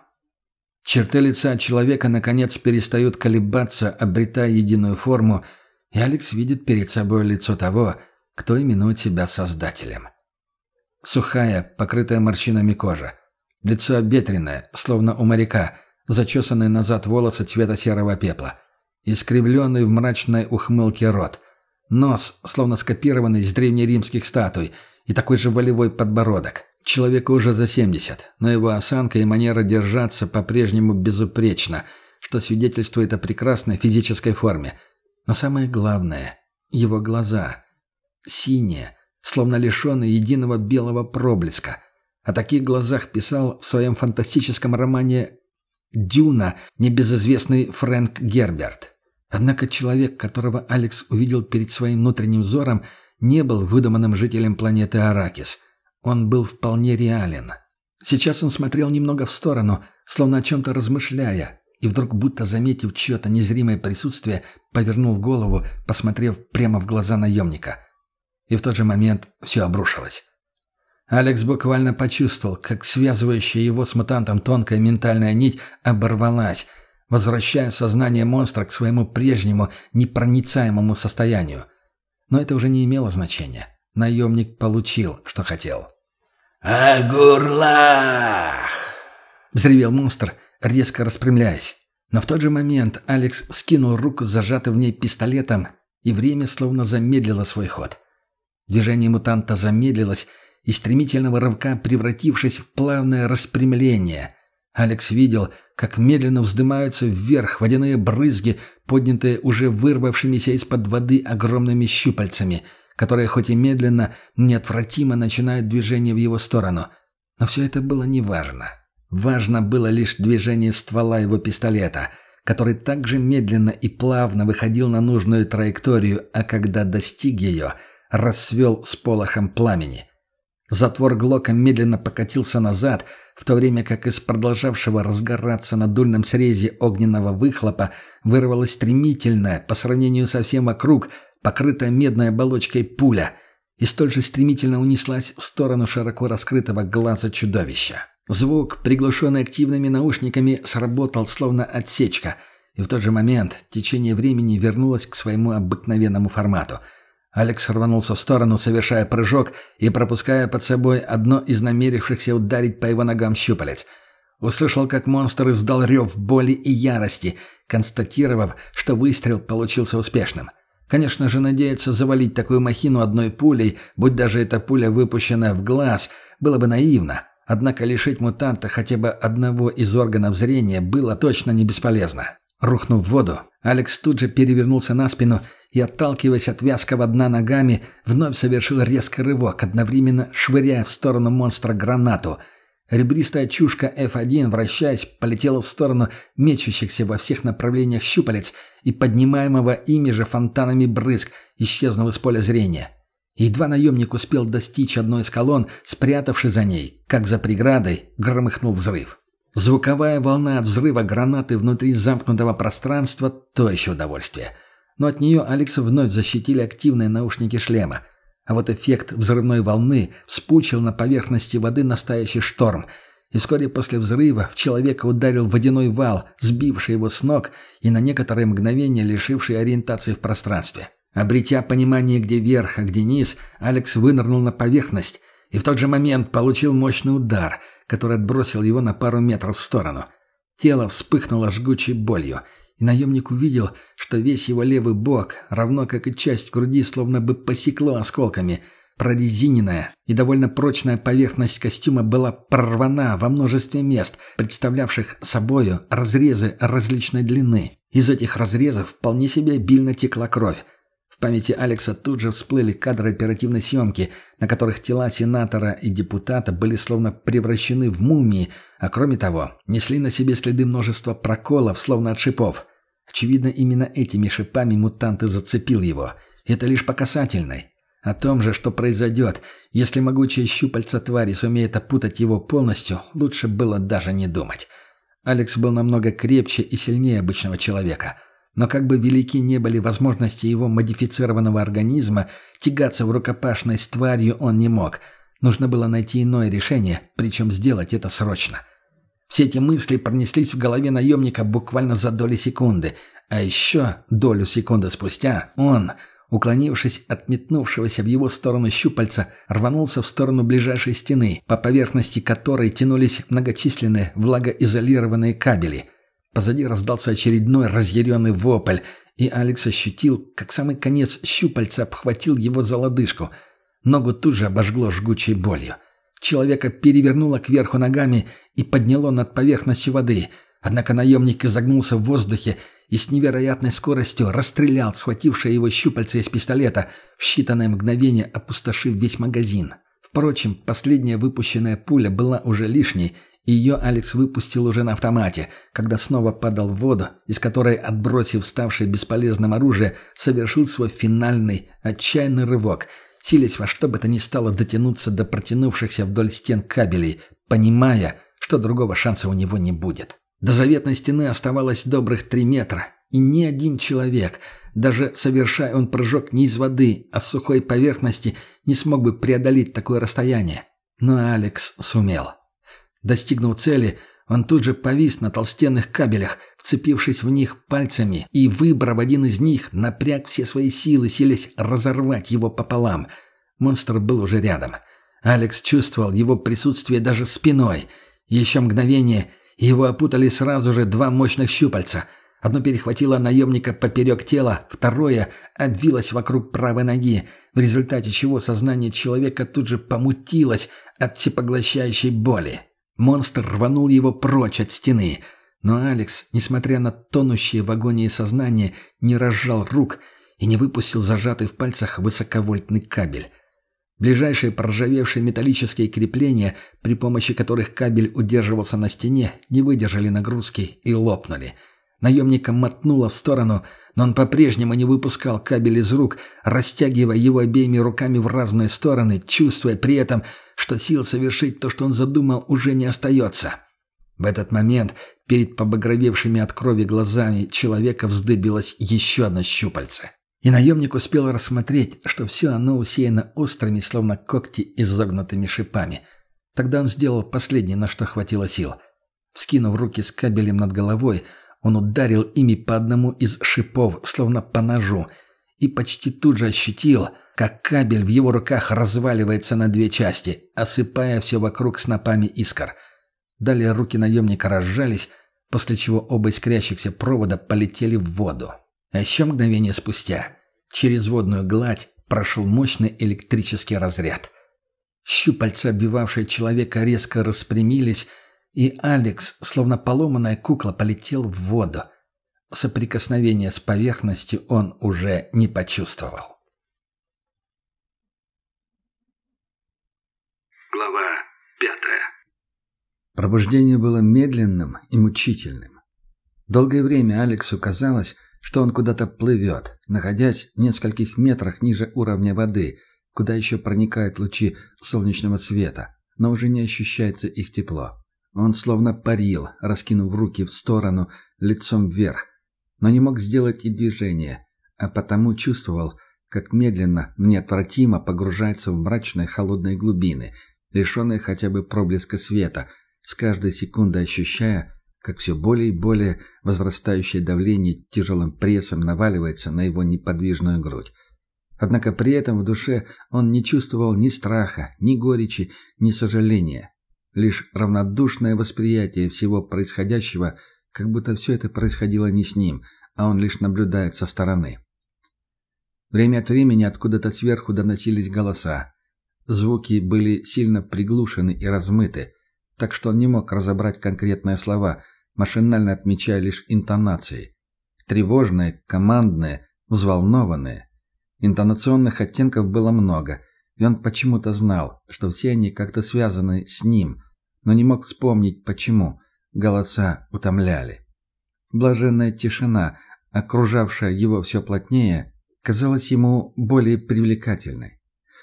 Черты лица человека, наконец, перестают колебаться, обретая единую форму, и Алекс видит перед собой лицо того, кто именует себя Создателем. Сухая, покрытая морщинами кожа. Лицо обветренное, словно у моряка, зачесанные назад волосы цвета серого пепла. Искривленный в мрачной ухмылке рот. Нос, словно скопированный из древнеримских статуй, и такой же волевой подбородок. Человеку уже за 70, но его осанка и манера держаться по-прежнему безупречна, что свидетельствует о прекрасной физической форме. Но самое главное — его глаза. Синие, словно лишенный единого белого проблеска. О таких глазах писал в своем фантастическом романе «Дюна» небезызвестный Фрэнк Герберт. Однако человек, которого Алекс увидел перед своим внутренним взором, не был выдуманным жителем планеты Аракис. Он был вполне реален. Сейчас он смотрел немного в сторону, словно о чем-то размышляя, и вдруг, будто заметив чье-то незримое присутствие, повернул голову, посмотрев прямо в глаза наемника – и в тот же момент все обрушилось. Алекс буквально почувствовал, как связывающая его с мутантом тонкая ментальная нить оборвалась, возвращая сознание монстра к своему прежнему непроницаемому состоянию. Но это уже не имело значения. Наемник получил, что хотел. «Агурлах!» — взревел монстр, резко распрямляясь. Но в тот же момент Алекс скинул руку с зажатым в ней пистолетом, и время словно замедлило свой ход. Движение мутанта замедлилось, и стремительного рывка превратившись в плавное распрямление. Алекс видел, как медленно вздымаются вверх водяные брызги, поднятые уже вырвавшимися из-под воды огромными щупальцами, которые хоть и медленно, неотвратимо начинают движение в его сторону. Но все это было неважно. Важно было лишь движение ствола его пистолета, который также медленно и плавно выходил на нужную траекторию, а когда достиг ее – рассвел с полохом пламени. Затвор Глока медленно покатился назад, в то время как из продолжавшего разгораться на дульном срезе огненного выхлопа вырвалась стремительная, по сравнению со всем вокруг, покрытая медной оболочкой пуля, и столь же стремительно унеслась в сторону широко раскрытого глаза чудовища. Звук, приглушенный активными наушниками, сработал словно отсечка, и в тот же момент течение времени вернулось к своему обыкновенному формату — Алекс рванулся в сторону, совершая прыжок и пропуская под собой одно из намерившихся ударить по его ногам щупалец. Услышал, как монстр издал рев боли и ярости, констатировав, что выстрел получился успешным. Конечно же, надеяться завалить такую махину одной пулей, будь даже эта пуля выпущенная в глаз, было бы наивно. Однако лишить мутанта хотя бы одного из органов зрения было точно не бесполезно. Рухнув в воду, Алекс тут же перевернулся на спину и, отталкиваясь от вязкого дна ногами, вновь совершил резкий рывок, одновременно швыряя в сторону монстра гранату. Ребристая чушка F1, вращаясь, полетела в сторону мечущихся во всех направлениях щупалец и поднимаемого ими же фонтанами брызг, исчезнув из поля зрения. Едва наемник успел достичь одной из колонн, спрятавшись за ней, как за преградой громыхнул взрыв. Звуковая волна от взрыва гранаты внутри замкнутого пространства – то еще удовольствие – но от нее Алекса вновь защитили активные наушники шлема. А вот эффект взрывной волны вспучил на поверхности воды настоящий шторм. И вскоре после взрыва в человека ударил водяной вал, сбивший его с ног и на некоторые мгновения лишивший ориентации в пространстве. Обретя понимание, где верх, а где низ, Алекс вынырнул на поверхность и в тот же момент получил мощный удар, который отбросил его на пару метров в сторону. Тело вспыхнуло жгучей болью – и наемник увидел, что весь его левый бок, равно как и часть груди, словно бы посекло осколками. Прорезиненная и довольно прочная поверхность костюма была прорвана во множестве мест, представлявших собою разрезы различной длины. Из этих разрезов вполне себе обильно текла кровь. В памяти Алекса тут же всплыли кадры оперативной съемки, на которых тела сенатора и депутата были словно превращены в мумии, а кроме того, несли на себе следы множества проколов, словно от шипов. Очевидно, именно этими шипами мутант и зацепил его. Это лишь по касательной. О том же, что произойдет, если могучая щупальца твари сумеет опутать его полностью, лучше было даже не думать. Алекс был намного крепче и сильнее обычного человека. Но как бы велики не были возможности его модифицированного организма, тягаться в рукопашной с тварью он не мог. Нужно было найти иное решение, причем сделать это срочно. — все эти мысли пронеслись в голове наемника буквально за доли секунды. А еще долю секунды спустя он, уклонившись от метнувшегося в его сторону щупальца, рванулся в сторону ближайшей стены, по поверхности которой тянулись многочисленные влагоизолированные кабели. Позади раздался очередной разъяренный вопль, и Алекс ощутил, как самый конец щупальца обхватил его за лодыжку. Ногу тут же обожгло жгучей болью. Человека перевернуло кверху ногами и подняло над поверхностью воды. Однако наемник изогнулся в воздухе и с невероятной скоростью расстрелял схватившее его щупальце из пистолета, в считанное мгновение опустошив весь магазин. Впрочем, последняя выпущенная пуля была уже лишней, ее Алекс выпустил уже на автомате, когда снова падал в воду, из которой, отбросив ставшее бесполезным оружие, совершил свой финальный, отчаянный рывок – силясь во что бы то ни стало дотянуться до протянувшихся вдоль стен кабелей, понимая, что другого шанса у него не будет. До заветной стены оставалось добрых три метра, и ни один человек, даже совершая он прыжок не из воды, а с сухой поверхности, не смог бы преодолеть такое расстояние. Но Алекс сумел. Достигнув цели, он тут же повис на толстенных кабелях, вцепившись в них пальцами, и, выбрав один из них, напряг все свои силы, селись разорвать его пополам. Монстр был уже рядом. Алекс чувствовал его присутствие даже спиной. Еще мгновение, его опутали сразу же два мощных щупальца. Одно перехватило наемника поперек тела, второе обвилось вокруг правой ноги, в результате чего сознание человека тут же помутилось от всепоглощающей боли. Монстр рванул его прочь от стены. Но Алекс, несмотря на тонущее в агонии сознание, не разжал рук и не выпустил зажатый в пальцах высоковольтный кабель. Ближайшие проржавевшие металлические крепления, при помощи которых кабель удерживался на стене, не выдержали нагрузки и лопнули. Наемника мотнуло в сторону, но он по-прежнему не выпускал кабель из рук, растягивая его обеими руками в разные стороны, чувствуя при этом, что сил совершить то, что он задумал, уже не остается. В этот момент перед побагровевшими от крови глазами человека вздыбилось еще одно щупальце. И наемник успел рассмотреть, что все оно усеяно острыми, словно когти, изогнутыми шипами. Тогда он сделал последнее, на что хватило сил. Вскинув руки с кабелем над головой, он ударил ими по одному из шипов, словно по ножу, и почти тут же ощутил, как кабель в его руках разваливается на две части, осыпая все вокруг снопами искр. Далее руки наемника разжались, после чего оба искрящихся провода полетели в воду. А еще мгновение спустя через водную гладь прошел мощный электрический разряд. Щупальца, обвивавшие человека, резко распрямились, и Алекс, словно поломанная кукла, полетел в воду. Соприкосновение с поверхностью он уже не почувствовал. Глава пятая. Пробуждение было медленным и мучительным. Долгое время Алексу казалось, что он куда-то плывет, находясь в нескольких метрах ниже уровня воды, куда еще проникают лучи солнечного света, но уже не ощущается их тепло. Он словно парил, раскинув руки в сторону, лицом вверх, но не мог сделать и движения, а потому чувствовал, как медленно, неотвратимо погружается в мрачные холодные глубины, лишенные хотя бы проблеска света, с каждой секундой ощущая, как все более и более возрастающее давление тяжелым прессом наваливается на его неподвижную грудь. Однако при этом в душе он не чувствовал ни страха, ни горечи, ни сожаления. Лишь равнодушное восприятие всего происходящего, как будто все это происходило не с ним, а он лишь наблюдает со стороны. Время от времени откуда-то сверху доносились голоса. Звуки были сильно приглушены и размыты, так что он не мог разобрать конкретные слова, машинально отмечая лишь интонации. Тревожные, командные, взволнованные. Интонационных оттенков было много – и он почему-то знал, что все они как-то связаны с ним, но не мог вспомнить, почему. Голоса утомляли. Блаженная тишина, окружавшая его все плотнее, казалась ему более привлекательной.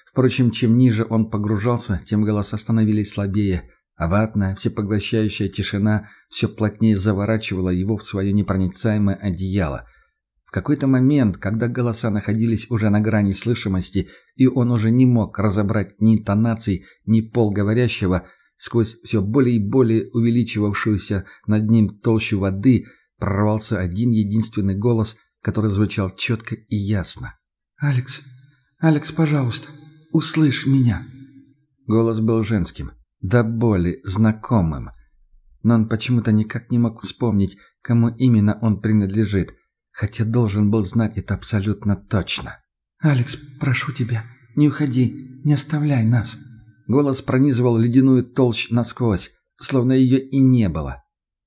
Впрочем, чем ниже он погружался, тем голоса становились слабее, а ватная, всепоглощающая тишина все плотнее заворачивала его в свое непроницаемое одеяло – в какой-то момент, когда голоса находились уже на грани слышимости, и он уже не мог разобрать ни интонаций, ни пол говорящего, сквозь все более и более увеличивавшуюся над ним толщу воды прорвался один единственный голос, который звучал четко и ясно. «Алекс, Алекс, пожалуйста, услышь меня». Голос был женским, до боли знакомым. Но он почему-то никак не мог вспомнить, кому именно он принадлежит – хотя должен был знать это абсолютно точно. «Алекс, прошу тебя, не уходи, не оставляй нас». Голос пронизывал ледяную толщь насквозь, словно ее и не было.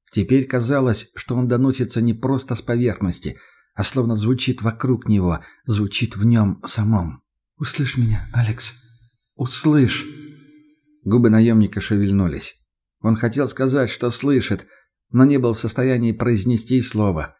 Теперь казалось, что он доносится не просто с поверхности, а словно звучит вокруг него, звучит в нем самом. «Услышь меня, Алекс. Услышь!» Губы наемника шевельнулись. Он хотел сказать, что слышит, но не был в состоянии произнести слова.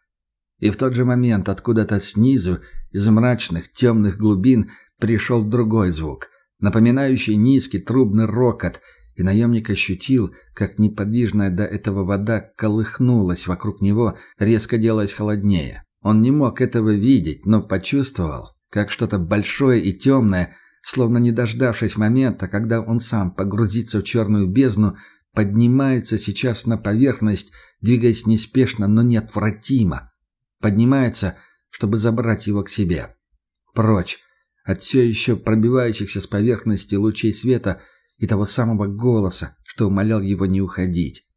И в тот же момент откуда-то снизу, из мрачных темных глубин, пришел другой звук, напоминающий низкий трубный рокот, и наемник ощутил, как неподвижная до этого вода колыхнулась вокруг него, резко делаясь холоднее. Он не мог этого видеть, но почувствовал, как что-то большое и темное, словно не дождавшись момента, когда он сам погрузится в черную бездну, поднимается сейчас на поверхность, двигаясь неспешно, но неотвратимо. Поднимается, чтобы забрать его к себе. Прочь. От все еще пробивающихся с поверхности лучей света и того самого голоса, что умолял его не уходить.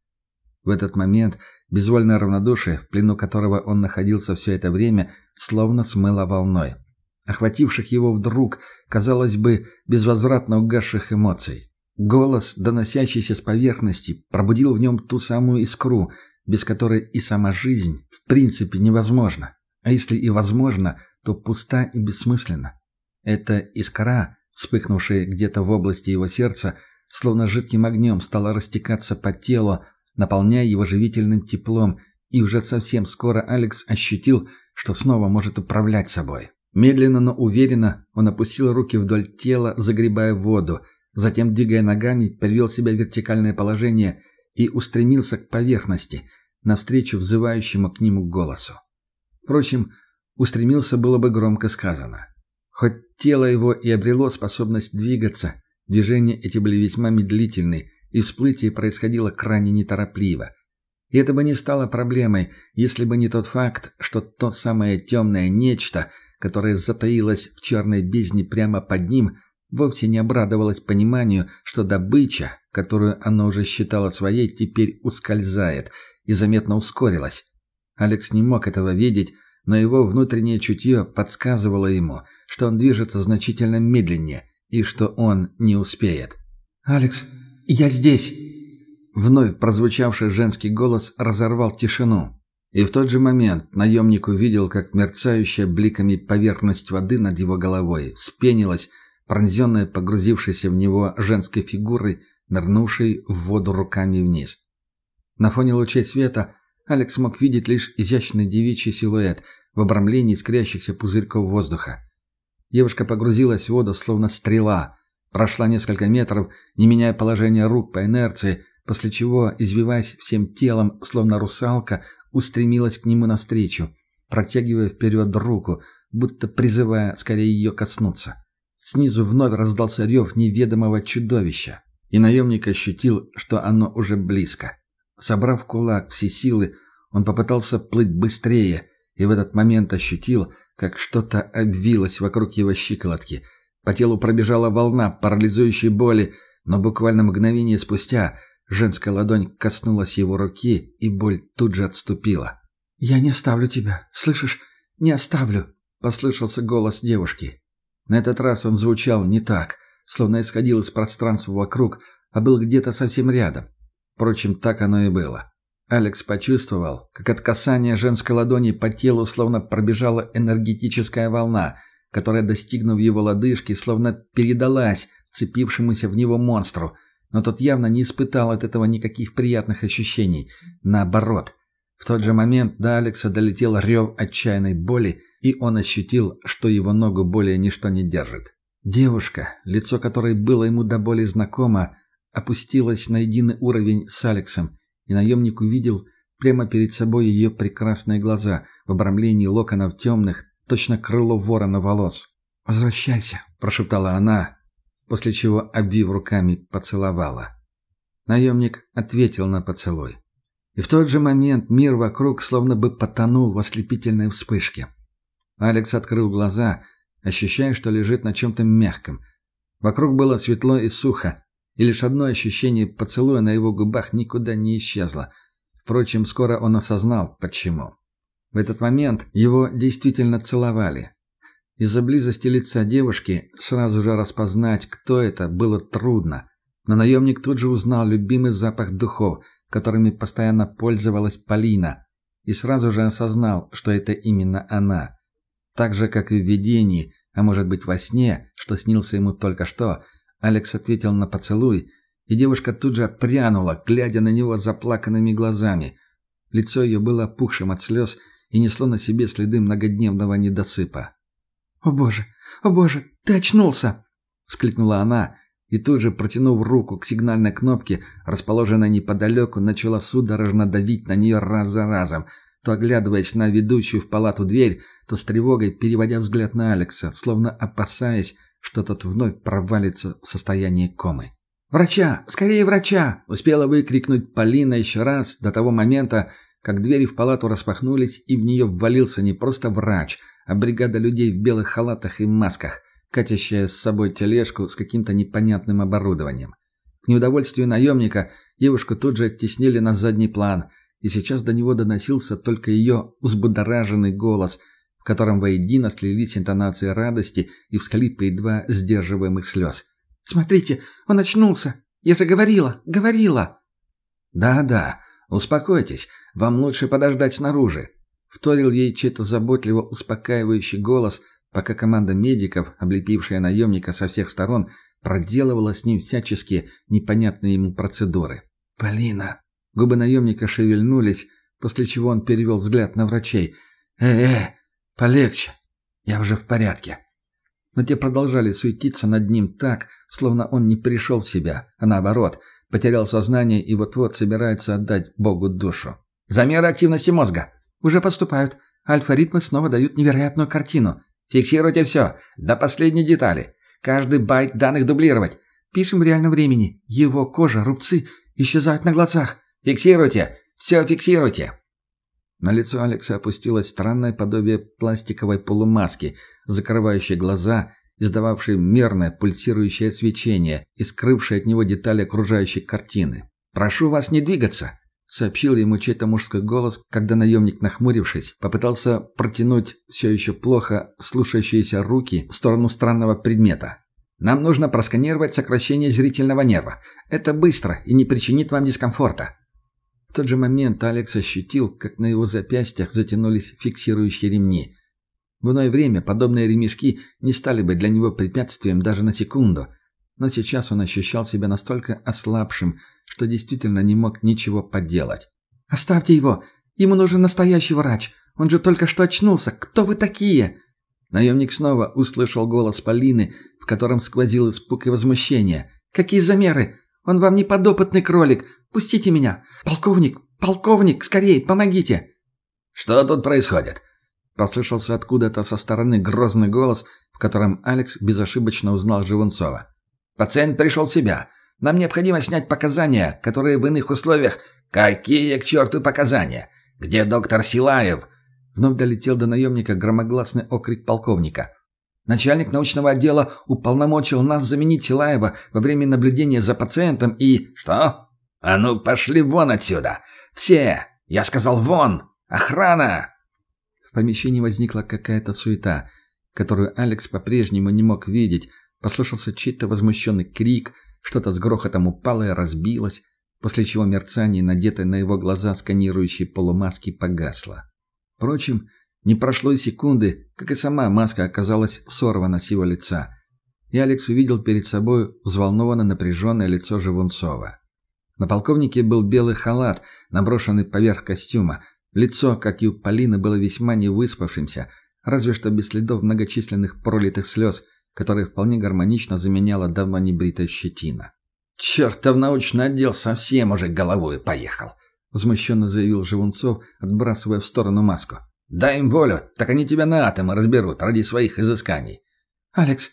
В этот момент безвольное равнодушие, в плену которого он находился все это время, словно смыло волной. Охвативших его вдруг, казалось бы, безвозвратно угасших эмоций. Голос, доносящийся с поверхности, пробудил в нем ту самую искру, без которой и сама жизнь в принципе невозможна. А если и возможно, то пуста и бессмысленна. Эта искра, вспыхнувшая где-то в области его сердца, словно жидким огнем стала растекаться по телу, наполняя его живительным теплом, и уже совсем скоро Алекс ощутил, что снова может управлять собой. Медленно, но уверенно он опустил руки вдоль тела, загребая воду, затем, двигая ногами, привел себя в вертикальное положение и устремился к поверхности, навстречу взывающему к нему голосу. Впрочем, устремился было бы громко сказано. Хоть тело его и обрело способность двигаться, движения эти были весьма медлительны, и всплытие происходило крайне неторопливо. И это бы не стало проблемой, если бы не тот факт, что то самое темное нечто, которое затаилось в черной бездне прямо под ним, вовсе не обрадовалось пониманию, что добыча, которую оно уже считало своей, теперь ускользает и заметно ускорилась. Алекс не мог этого видеть, но его внутреннее чутье подсказывало ему, что он движется значительно медленнее и что он не успеет. «Алекс, я здесь!» Вновь прозвучавший женский голос разорвал тишину. И в тот же момент наемник увидел, как мерцающая бликами поверхность воды над его головой вспенилась, пронзенная погрузившейся в него женской фигурой, нырнувшей в воду руками вниз. На фоне лучей света Алекс мог видеть лишь изящный девичий силуэт в обрамлении искрящихся пузырьков воздуха. Девушка погрузилась в воду, словно стрела, прошла несколько метров, не меняя положение рук по инерции, после чего, извиваясь всем телом, словно русалка, устремилась к нему навстречу, протягивая вперед руку, будто призывая скорее ее коснуться. Снизу вновь раздался рев неведомого чудовища, и наемник ощутил, что оно уже близко. Собрав кулак все силы, он попытался плыть быстрее, и в этот момент ощутил, как что-то обвилось вокруг его щиколотки. По телу пробежала волна парализующей боли, но буквально мгновение спустя Женская ладонь коснулась его руки, и боль тут же отступила. «Я не оставлю тебя, слышишь? Не оставлю!» — послышался голос девушки. На этот раз он звучал не так, словно исходил из пространства вокруг, а был где-то совсем рядом. Впрочем, так оно и было. Алекс почувствовал, как от касания женской ладони по телу словно пробежала энергетическая волна, которая, достигнув его лодыжки, словно передалась цепившемуся в него монстру — но тот явно не испытал от этого никаких приятных ощущений. Наоборот. В тот же момент до Алекса долетел рев отчаянной боли, и он ощутил, что его ногу более ничто не держит. Девушка, лицо которой было ему до боли знакомо, опустилась на единый уровень с Алексом, и наемник увидел прямо перед собой ее прекрасные глаза в обрамлении локонов темных, точно крыло ворона волос. «Возвращайся», – прошептала она, после чего, обвив руками, поцеловала. Наемник ответил на поцелуй. И в тот же момент мир вокруг словно бы потонул в ослепительной вспышке. Алекс открыл глаза, ощущая, что лежит на чем-то мягком. Вокруг было светло и сухо, и лишь одно ощущение поцелуя на его губах никуда не исчезло. Впрочем, скоро он осознал, почему. В этот момент его действительно целовали, из-за близости лица девушки сразу же распознать, кто это, было трудно. Но наемник тут же узнал любимый запах духов, которыми постоянно пользовалась Полина, и сразу же осознал, что это именно она. Так же, как и в видении, а может быть во сне, что снился ему только что, Алекс ответил на поцелуй, и девушка тут же отпрянула, глядя на него заплаканными глазами. Лицо ее было опухшим от слез и несло на себе следы многодневного недосыпа. «О боже! О боже! Ты очнулся!» — вскликнула она, и тут же, протянув руку к сигнальной кнопке, расположенной неподалеку, начала судорожно давить на нее раз за разом, то оглядываясь на ведущую в палату дверь, то с тревогой переводя взгляд на Алекса, словно опасаясь, что тот вновь провалится в состояние комы. «Врача! Скорее врача!» — успела выкрикнуть Полина еще раз до того момента, как двери в палату распахнулись, и в нее ввалился не просто врач — а бригада людей в белых халатах и масках, катящая с собой тележку с каким-то непонятным оборудованием. К неудовольствию наемника девушку тут же оттеснили на задний план, и сейчас до него доносился только ее взбудораженный голос, в котором воедино слились интонации радости и всхлипы едва сдерживаемых слез. «Смотрите, он очнулся! Я же говорила, говорила!» «Да-да, успокойтесь, вам лучше подождать снаружи», Вторил ей чей-то заботливо успокаивающий голос, пока команда медиков, облепившая наемника со всех сторон, проделывала с ним всяческие непонятные ему процедуры. «Полина!» Губы наемника шевельнулись, после чего он перевел взгляд на врачей. «Э-э, полегче. Я уже в порядке». но те продолжали суетиться над ним так, словно он не пришел в себя, а наоборот, потерял сознание и вот-вот собирается отдать Богу душу. «Замеры активности мозга. Уже поступают. Альфа-ритмы снова дают невероятную картину. Фиксируйте все, до последней детали. Каждый байт данных дублировать. Пишем в реальном времени. Его кожа, рубцы исчезают на глазах. Фиксируйте! Все фиксируйте!» На лицо Алекса опустилось странное подобие пластиковой полумаски, закрывающей глаза, издававшей мерное пульсирующее свечение и скрывшей от него детали окружающей картины. «Прошу вас не двигаться!» — сообщил ему чей-то мужской голос, когда наемник, нахмурившись, попытался протянуть все еще плохо слушающиеся руки в сторону странного предмета. «Нам нужно просканировать сокращение зрительного нерва. Это быстро и не причинит вам дискомфорта». В тот же момент Алекс ощутил, как на его запястьях затянулись фиксирующие ремни. В иное время подобные ремешки не стали бы для него препятствием даже на секунду, но сейчас он ощущал себя настолько ослабшим, что действительно не мог ничего поделать. «Оставьте его! Ему нужен настоящий врач! Он же только что очнулся! Кто вы такие?» Наемник снова услышал голос Полины, в котором сквозил испуг и возмущение. «Какие замеры? Он вам не подопытный кролик! Пустите меня! Полковник! Полковник! Скорей! Помогите!» «Что тут происходит?» Послышался откуда-то со стороны грозный голос, в котором Алекс безошибочно узнал Живунцова. «Пациент пришел в себя. Нам необходимо снять показания, которые в иных условиях...» «Какие к черту показания? Где доктор Силаев?» Вновь долетел до наемника громогласный окрик полковника. Начальник научного отдела уполномочил нас заменить Силаева во время наблюдения за пациентом и... Что? «А ну, пошли вон отсюда! Все! Я сказал, вон! Охрана!» В помещении возникла какая-то суета, которую Алекс по-прежнему не мог видеть. Послышался чей-то возмущенный крик, что-то с грохотом упало и разбилось, после чего мерцание, надетое на его глаза сканирующей полумаски, погасло. Впрочем, не прошло и секунды, как и сама маска оказалась сорвана с его лица, и Алекс увидел перед собой взволнованно напряженное лицо Живунцова. На полковнике был белый халат, наброшенный поверх костюма. Лицо, как и у Полины, было весьма невыспавшимся, разве что без следов многочисленных пролитых слез, которые вполне гармонично заменяла давно небритая щетина. «Чертов научный отдел совсем уже головой поехал!» — возмущенно заявил Живунцов, отбрасывая в сторону маску. «Дай им волю, так они тебя на атомы разберут ради своих изысканий». «Алекс!»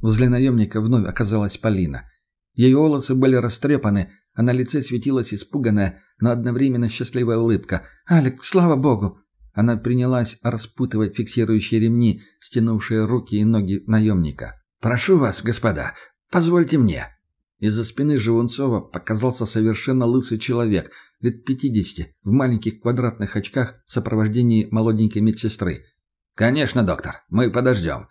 Возле наемника вновь оказалась Полина. Ее волосы были растрепаны, а на лице светилась испуганная, но одновременно счастливая улыбка. «Алик, слава богу!» Она принялась распутывать фиксирующие ремни, стянувшие руки и ноги наемника. «Прошу вас, господа, позвольте мне». Из-за спины Живунцова показался совершенно лысый человек, лет пятидесяти, в маленьких квадратных очках в сопровождении молоденькой медсестры. «Конечно, доктор, мы подождем».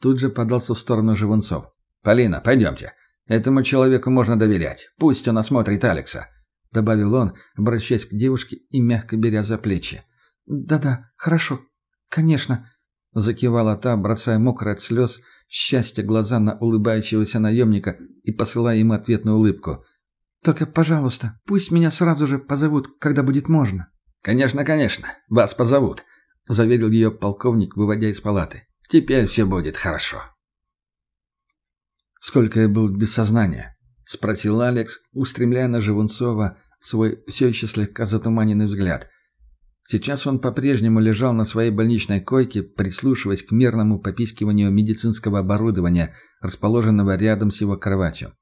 Тут же подался в сторону Живунцов. «Полина, пойдемте. Этому человеку можно доверять. Пусть он осмотрит Алекса», — добавил он, обращаясь к девушке и мягко беря за плечи. «Да-да, хорошо, конечно», — закивала та, бросая мокрые от слез, счастья глаза на улыбающегося наемника и посылая ему ответную улыбку. «Только, пожалуйста, пусть меня сразу же позовут, когда будет можно». «Конечно, конечно, вас позовут», — заверил ее полковник, выводя из палаты. «Теперь все будет хорошо». «Сколько я был без сознания?» — спросил Алекс, устремляя на Живунцова свой все еще слегка затуманенный взгляд. Сейчас он по-прежнему лежал на своей больничной койке, прислушиваясь к мерному попискиванию медицинского оборудования, расположенного рядом с его кроватью.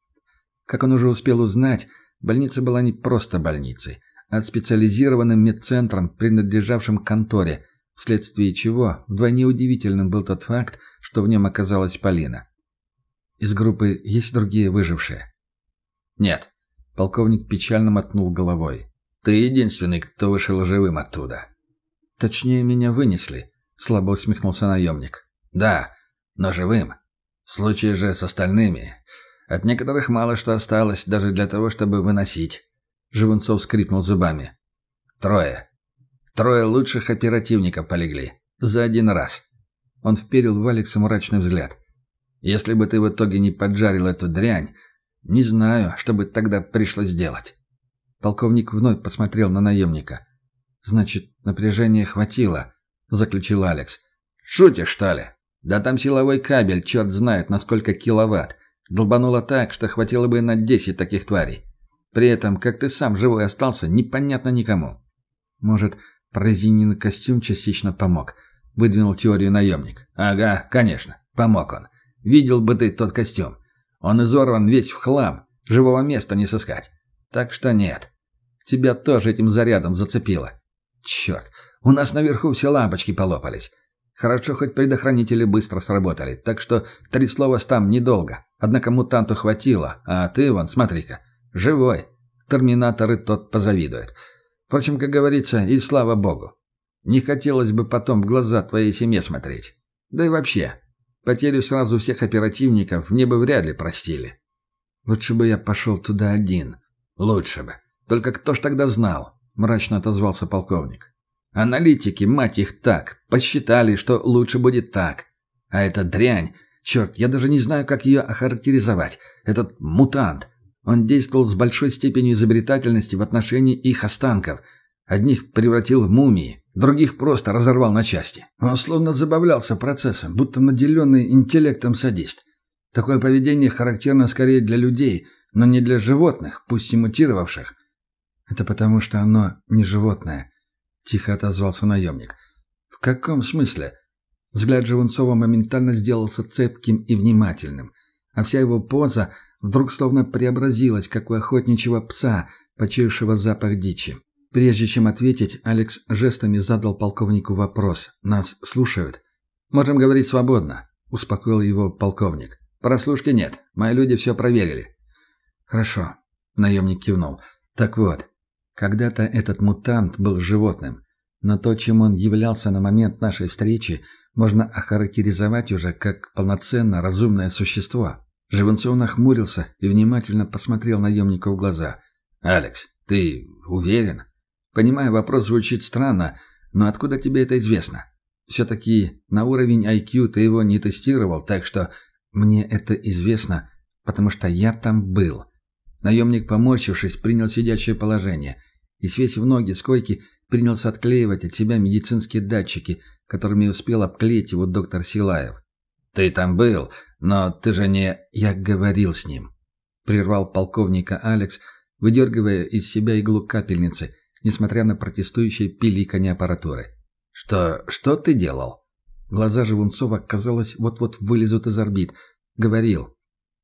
Как он уже успел узнать, больница была не просто больницей, а специализированным медцентром, принадлежавшим конторе, вследствие чего вдвойне удивительным был тот факт, что в нем оказалась Полина. Из группы есть другие выжившие? Нет. Полковник печально мотнул головой. Ты единственный, кто вышел живым оттуда. Точнее, меня вынесли, слабо усмехнулся наемник. Да, но живым. В случае же с остальными. От некоторых мало что осталось, даже для того, чтобы выносить. Живунцов скрипнул зубами. Трое. Трое лучших оперативников полегли. За один раз. Он вперил в Алекса мрачный взгляд. Если бы ты в итоге не поджарил эту дрянь, не знаю, что бы тогда пришлось делать». Полковник вновь посмотрел на наемника. «Значит, напряжения хватило», — заключил Алекс. «Шутишь, что ли? Да там силовой кабель, черт знает, на сколько киловатт. Долбануло так, что хватило бы на 10 таких тварей. При этом, как ты сам живой остался, непонятно никому. Может, прорезиненный костюм частично помог. Выдвинул теорию наемник. Ага, конечно, помог он. Видел бы ты тот костюм. Он изорван весь в хлам. Живого места не сыскать. Так что нет. Тебя тоже этим зарядом зацепило. Черт, у нас наверху все лампочки полопались. Хорошо, хоть предохранители быстро сработали, так что трясло там недолго. Однако мутанту хватило, а ты, вон, смотри-ка, живой. Терминаторы тот позавидует. Впрочем, как говорится, и слава богу. Не хотелось бы потом в глаза твоей семье смотреть. Да и вообще, потерю сразу всех оперативников мне бы вряд ли простили. Лучше бы я пошел туда один. Лучше бы. Только кто ж тогда знал? Мрачно отозвался полковник. Аналитики, мать их так, посчитали, что лучше будет так. А эта дрянь, черт, я даже не знаю, как ее охарактеризовать. Этот мутант. Он действовал с большой степенью изобретательности в отношении их останков. Одних превратил в мумии, других просто разорвал на части. Он словно забавлялся процессом, будто наделенный интеллектом садист. Такое поведение характерно скорее для людей, но не для животных, пусть и мутировавших. Это потому, что оно не животное. — тихо отозвался наемник. «В каком смысле?» Взгляд Живунцова моментально сделался цепким и внимательным, а вся его поза вдруг словно преобразилась, как у охотничьего пса, почуявшего запах дичи. Прежде чем ответить, Алекс жестами задал полковнику вопрос. «Нас слушают?» «Можем говорить свободно», — успокоил его полковник. «Прослушки нет. Мои люди все проверили». «Хорошо», — наемник кивнул. «Так вот, когда-то этот мутант был животным, но то, чем он являлся на момент нашей встречи, можно охарактеризовать уже как полноценно разумное существо. Живунцов нахмурился и внимательно посмотрел наемнику в глаза. «Алекс, ты уверен?» «Понимаю, вопрос звучит странно, но откуда тебе это известно? Все-таки на уровень IQ ты его не тестировал, так что мне это известно, потому что я там был». Наемник, поморщившись, принял сидячее положение – и, свесив ноги с койки, принялся отклеивать от себя медицинские датчики, которыми успел обклеить его доктор Силаев. «Ты там был, но ты же не...» «Я говорил с ним», — прервал полковника Алекс, выдергивая из себя иглу капельницы, несмотря на протестующие пиликанье аппаратуры. «Что... что ты делал?» Глаза Живунцова, казалось, вот-вот вылезут из орбит. Говорил.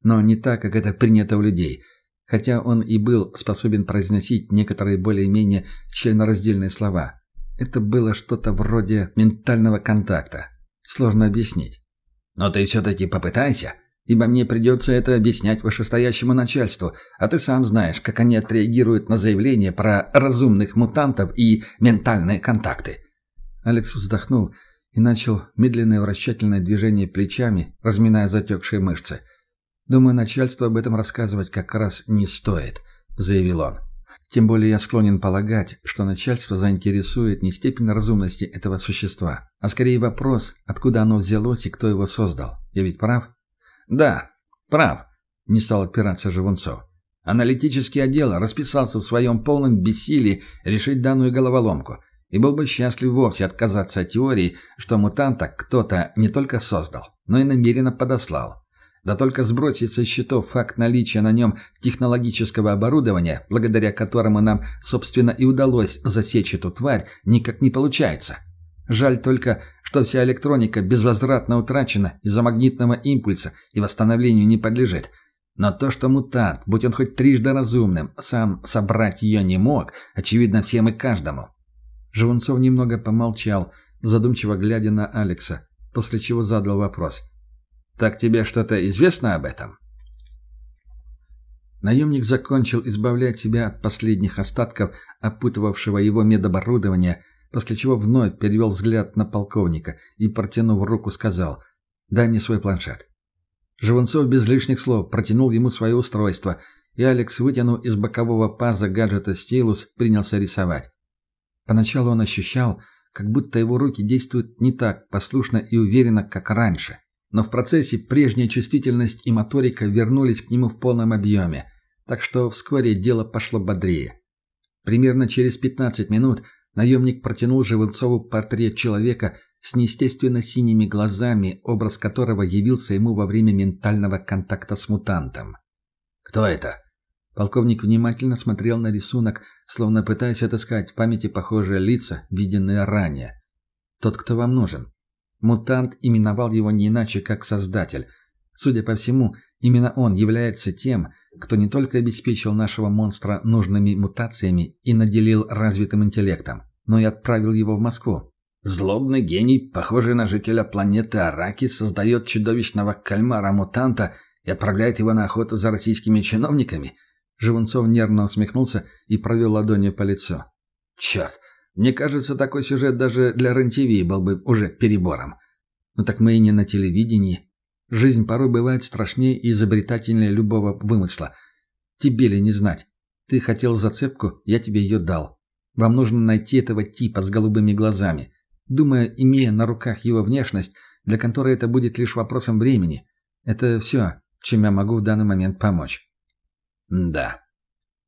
Но не так, как это принято у людей — хотя он и был способен произносить некоторые более-менее членораздельные слова. Это было что-то вроде ментального контакта. Сложно объяснить. «Но ты все-таки попытайся, ибо мне придется это объяснять вышестоящему начальству, а ты сам знаешь, как они отреагируют на заявление про разумных мутантов и ментальные контакты». Алекс вздохнул и начал медленное вращательное движение плечами, разминая затекшие мышцы – «Думаю, начальству об этом рассказывать как раз не стоит», — заявил он. «Тем более я склонен полагать, что начальство заинтересует не степень разумности этого существа, а скорее вопрос, откуда оно взялось и кто его создал. Я ведь прав?» «Да, прав», — не стал опираться Живунцов. Аналитический отдел расписался в своем полном бессилии решить данную головоломку и был бы счастлив вовсе отказаться от теории, что мутанта кто-то не только создал, но и намеренно подослал. Да только сбросить со счетов факт наличия на нем технологического оборудования, благодаря которому нам, собственно, и удалось засечь эту тварь, никак не получается. Жаль только, что вся электроника безвозвратно утрачена из-за магнитного импульса и восстановлению не подлежит. Но то, что мутант, будь он хоть трижды разумным, сам собрать ее не мог, очевидно всем и каждому. Живунцов немного помолчал, задумчиво глядя на Алекса, после чего задал вопрос – так тебе что-то известно об этом?» Наемник закончил избавлять себя от последних остатков опутывавшего его медоборудования, после чего вновь перевел взгляд на полковника и, протянув руку, сказал «Дай мне свой планшет». Живунцов без лишних слов протянул ему свое устройство, и Алекс, вытянув из бокового паза гаджета стилус, принялся рисовать. Поначалу он ощущал, как будто его руки действуют не так послушно и уверенно, как раньше. Но в процессе прежняя чувствительность и моторика вернулись к нему в полном объеме, так что вскоре дело пошло бодрее. Примерно через 15 минут наемник протянул Живунцову портрет человека, с неестественно синими глазами, образ которого явился ему во время ментального контакта с мутантом. «Кто это?» Полковник внимательно смотрел на рисунок, словно пытаясь отыскать в памяти похожие лица, виденные ранее. «Тот, кто вам нужен». Мутант именовал его не иначе, как Создатель. Судя по всему, именно он является тем, кто не только обеспечил нашего монстра нужными мутациями и наделил развитым интеллектом, но и отправил его в Москву. Злобный гений, похожий на жителя планеты Араки, создает чудовищного кальмара-мутанта и отправляет его на охоту за российскими чиновниками? Живунцов нервно усмехнулся и провел ладонью по лицу. «Черт, мне кажется, такой сюжет даже для РЕН-ТВ был бы уже перебором. Но так мы и не на телевидении. Жизнь порой бывает страшнее и изобретательнее любого вымысла. Тебе ли не знать? Ты хотел зацепку, я тебе ее дал. Вам нужно найти этого типа с голубыми глазами. Думаю, имея на руках его внешность, для которой это будет лишь вопросом времени. Это все, чем я могу в данный момент помочь. Да.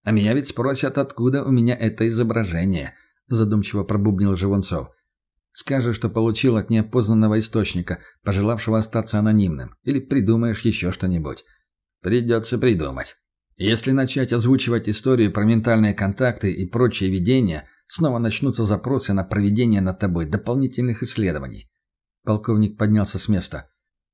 А меня ведь спросят, откуда у меня это изображение, задумчиво пробубнил Живунцов. Скажешь, что получил от неопознанного источника, пожелавшего остаться анонимным, или придумаешь еще что-нибудь. Придется придумать. Если начать озвучивать историю про ментальные контакты и прочие видения, снова начнутся запросы на проведение над тобой дополнительных исследований. Полковник поднялся с места.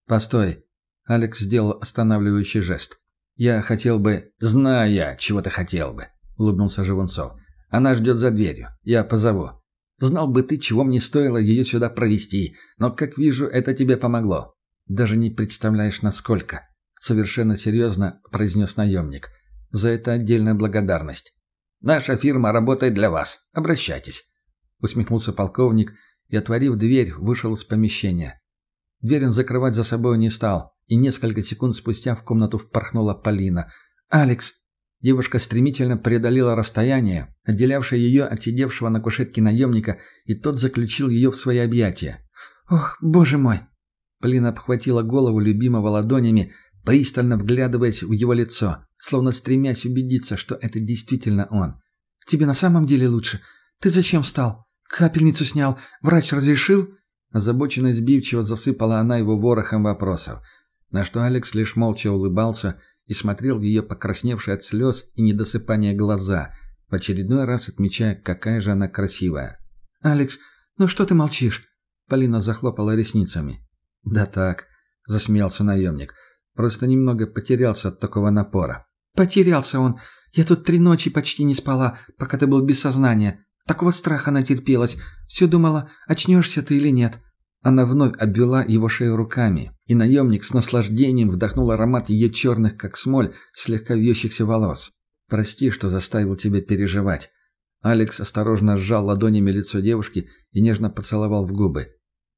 «Постой». Алекс сделал останавливающий жест. «Я хотел бы...» «Знаю я, чего ты хотел бы», — улыбнулся Живунцов. «Она ждет за дверью. Я позову. Знал бы ты, чего мне стоило ее сюда провести, но, как вижу, это тебе помогло. Даже не представляешь, насколько. Совершенно серьезно произнес наемник. За это отдельная благодарность. Наша фирма работает для вас. Обращайтесь. Усмехнулся полковник и, отворив дверь, вышел из помещения. Дверь он закрывать за собой не стал, и несколько секунд спустя в комнату впорхнула Полина. «Алекс!» Девушка стремительно преодолела расстояние, отделявшее ее от сидевшего на кушетке наемника, и тот заключил ее в свои объятия. «Ох, боже мой!» Полина обхватила голову любимого ладонями, пристально вглядываясь в его лицо, словно стремясь убедиться, что это действительно он. «Тебе на самом деле лучше? Ты зачем встал? Капельницу снял? Врач разрешил?» Озабоченно сбивчиво засыпала она его ворохом вопросов, на что Алекс лишь молча улыбался – и смотрел в ее покрасневшие от слез и недосыпания глаза, в очередной раз отмечая, какая же она красивая. «Алекс, ну что ты молчишь?» Полина захлопала ресницами. «Да так», — засмеялся наемник. «Просто немного потерялся от такого напора». «Потерялся он. Я тут три ночи почти не спала, пока ты был без сознания. Такого страха натерпелась. Все думала, очнешься ты или нет. Она вновь обвела его шею руками, и наемник с наслаждением вдохнул аромат ее черных, как смоль, слегка вьющихся волос. «Прости, что заставил тебя переживать». Алекс осторожно сжал ладонями лицо девушки и нежно поцеловал в губы.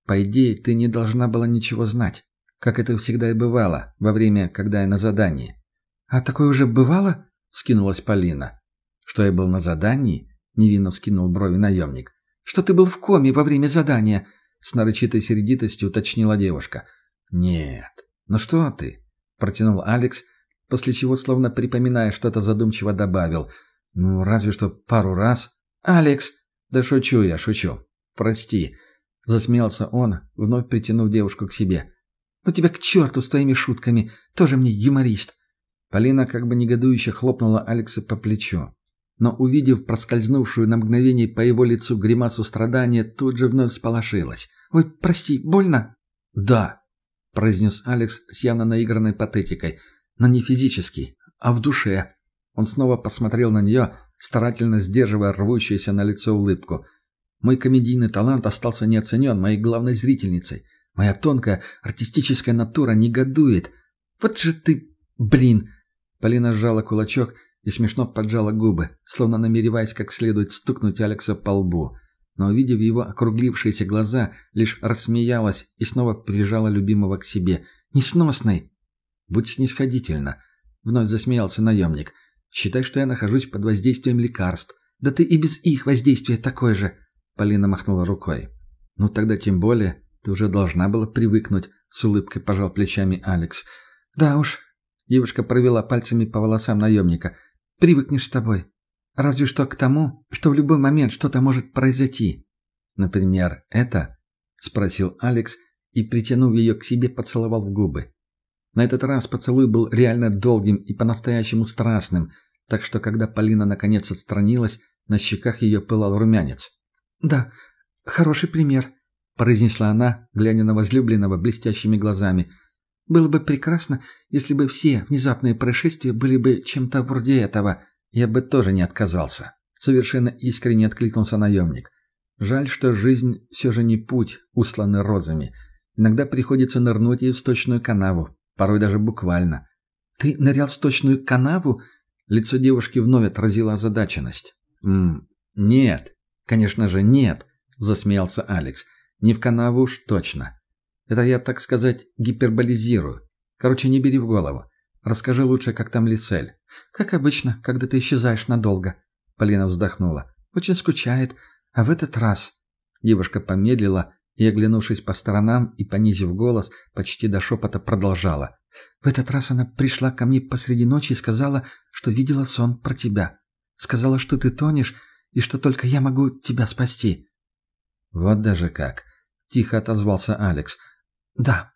«По идее, ты не должна была ничего знать, как это всегда и бывало во время, когда я на задании». «А такое уже бывало?» — скинулась Полина. «Что я был на задании?» — невинно вскинул брови наемник. «Что ты был в коме во время задания?» С нарочитой сердитостью уточнила девушка. «Нет. Ну что ты?» Протянул Алекс, после чего, словно припоминая что-то задумчиво добавил. «Ну, разве что пару раз». «Алекс!» «Да шучу я, шучу. Прости». Засмеялся он, вновь притянув девушку к себе. «Ну тебя к черту с твоими шутками. Тоже мне юморист». Полина как бы негодующе хлопнула Алекса по плечу но, увидев проскользнувшую на мгновение по его лицу гримасу страдания, тут же вновь сполошилась. «Ой, прости, больно?» «Да», — произнес Алекс с явно наигранной патетикой, но не физически, а в душе. Он снова посмотрел на нее, старательно сдерживая рвущуюся на лицо улыбку. «Мой комедийный талант остался неоценен моей главной зрительницей. Моя тонкая артистическая натура негодует. Вот же ты, блин!» Полина сжала кулачок и смешно поджала губы, словно намереваясь как следует стукнуть Алекса по лбу. Но, увидев его округлившиеся глаза, лишь рассмеялась и снова прижала любимого к себе. «Несносный!» «Будь снисходительна!» — вновь засмеялся наемник. «Считай, что я нахожусь под воздействием лекарств. Да ты и без их воздействия такой же!» Полина махнула рукой. «Ну тогда тем более ты уже должна была привыкнуть», — с улыбкой пожал плечами Алекс. «Да уж». Девушка провела пальцами по волосам наемника. Привыкнешь с тобой. Разве что к тому, что в любой момент что-то может произойти. Например, это? — спросил Алекс и, притянув ее к себе, поцеловал в губы. На этот раз поцелуй был реально долгим и по-настоящему страстным, так что когда Полина наконец отстранилась, на щеках ее пылал румянец. «Да, хороший пример», — произнесла она, глядя на возлюбленного блестящими глазами. «Было бы прекрасно, если бы все внезапные происшествия были бы чем-то вроде этого. Я бы тоже не отказался». Совершенно искренне откликнулся наемник. Жаль, что жизнь все же не путь, усланный розами. Иногда приходится нырнуть и в сточную канаву, порой даже буквально. «Ты нырял в сточную канаву?» Лицо девушки вновь отразило озадаченность. «М нет, конечно же нет», — засмеялся Алекс. «Не в канаву уж точно. Это я, так сказать, гиперболизирую. Короче, не бери в голову. Расскажи лучше, как там Лисель». «Как обычно, когда ты исчезаешь надолго». Полина вздохнула. «Очень скучает. А в этот раз...» Девушка помедлила и, оглянувшись по сторонам и понизив голос, почти до шепота продолжала. «В этот раз она пришла ко мне посреди ночи и сказала, что видела сон про тебя. Сказала, что ты тонешь и что только я могу тебя спасти». «Вот даже как!» — тихо отозвался Алекс. «Да».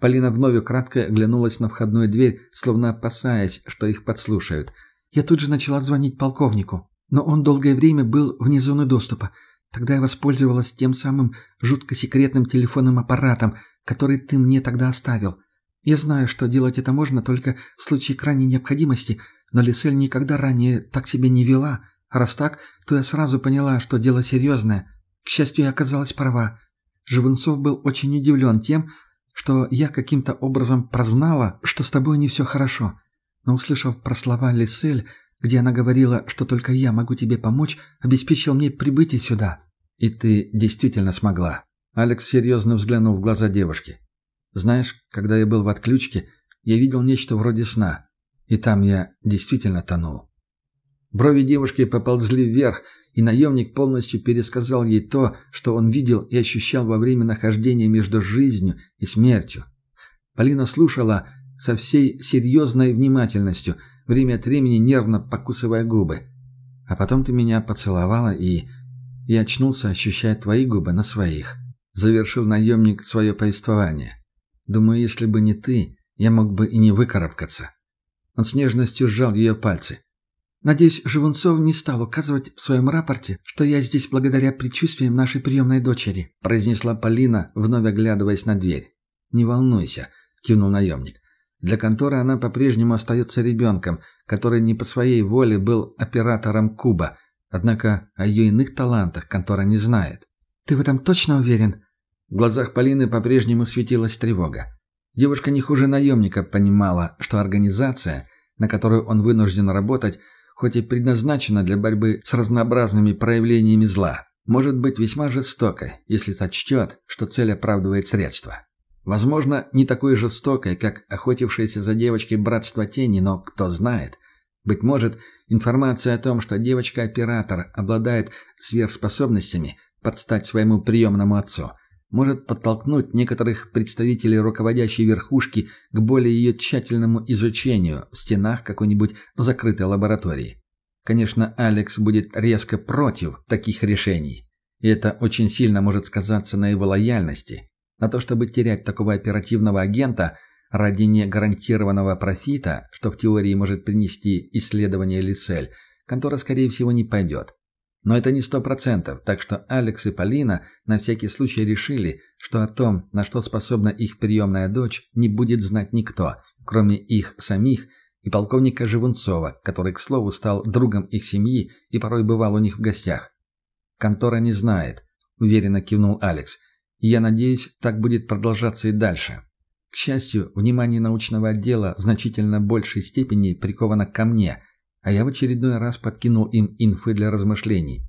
Полина вновь кратко оглянулась на входную дверь, словно опасаясь, что их подслушают. «Я тут же начала звонить полковнику. Но он долгое время был вне зоны доступа. Тогда я воспользовалась тем самым жутко секретным телефонным аппаратом, который ты мне тогда оставил. Я знаю, что делать это можно только в случае крайней необходимости, но Лисель никогда ранее так себя не вела. Раз так, то я сразу поняла, что дело серьезное. К счастью, я оказалась права. Живунцов был очень удивлен тем, что я каким-то образом прознала, что с тобой не все хорошо. Но услышав про слова Лисель, где она говорила, что только я могу тебе помочь, обеспечил мне прибытие сюда». «И ты действительно смогла». Алекс серьезно взглянул в глаза девушки. «Знаешь, когда я был в отключке, я видел нечто вроде сна, и там я действительно тонул». Брови девушки поползли вверх, и наемник полностью пересказал ей то, что он видел и ощущал во время нахождения между жизнью и смертью. Полина слушала со всей серьезной внимательностью – время от времени нервно покусывая губы. А потом ты меня поцеловала и... Я очнулся, ощущая твои губы на своих. Завершил наемник свое повествование. Думаю, если бы не ты, я мог бы и не выкарабкаться. Он с нежностью сжал ее пальцы. «Надеюсь, Живунцов не стал указывать в своем рапорте, что я здесь благодаря предчувствиям нашей приемной дочери», произнесла Полина, вновь оглядываясь на дверь. «Не волнуйся», — кивнул наемник. Для конторы она по-прежнему остается ребенком, который не по своей воле был оператором Куба, однако о ее иных талантах контора не знает. «Ты в этом точно уверен?» В глазах Полины по-прежнему светилась тревога. Девушка не хуже наемника понимала, что организация, на которую он вынужден работать, хоть и предназначена для борьбы с разнообразными проявлениями зла, может быть весьма жестокой, если сочтет, что цель оправдывает средства. Возможно, не такой жестокой, как охотившееся за девочкой братство тени, но кто знает. Быть может, информация о том, что девочка-оператор обладает сверхспособностями подстать своему приемному отцу, может подтолкнуть некоторых представителей руководящей верхушки к более ее тщательному изучению в стенах какой-нибудь закрытой лаборатории. Конечно, Алекс будет резко против таких решений. И это очень сильно может сказаться на его лояльности, на то, чтобы терять такого оперативного агента ради негарантированного профита, что в теории может принести исследование Лисель, контора, скорее всего, не пойдет. Но это не сто процентов, так что Алекс и Полина на всякий случай решили, что о том, на что способна их приемная дочь, не будет знать никто, кроме их самих и полковника Живунцова, который, к слову, стал другом их семьи и порой бывал у них в гостях. «Контора не знает», — уверенно кивнул Алекс. Я надеюсь, так будет продолжаться и дальше. К счастью, внимание научного отдела в значительно большей степени приковано ко мне, а я в очередной раз подкинул им инфы для размышлений.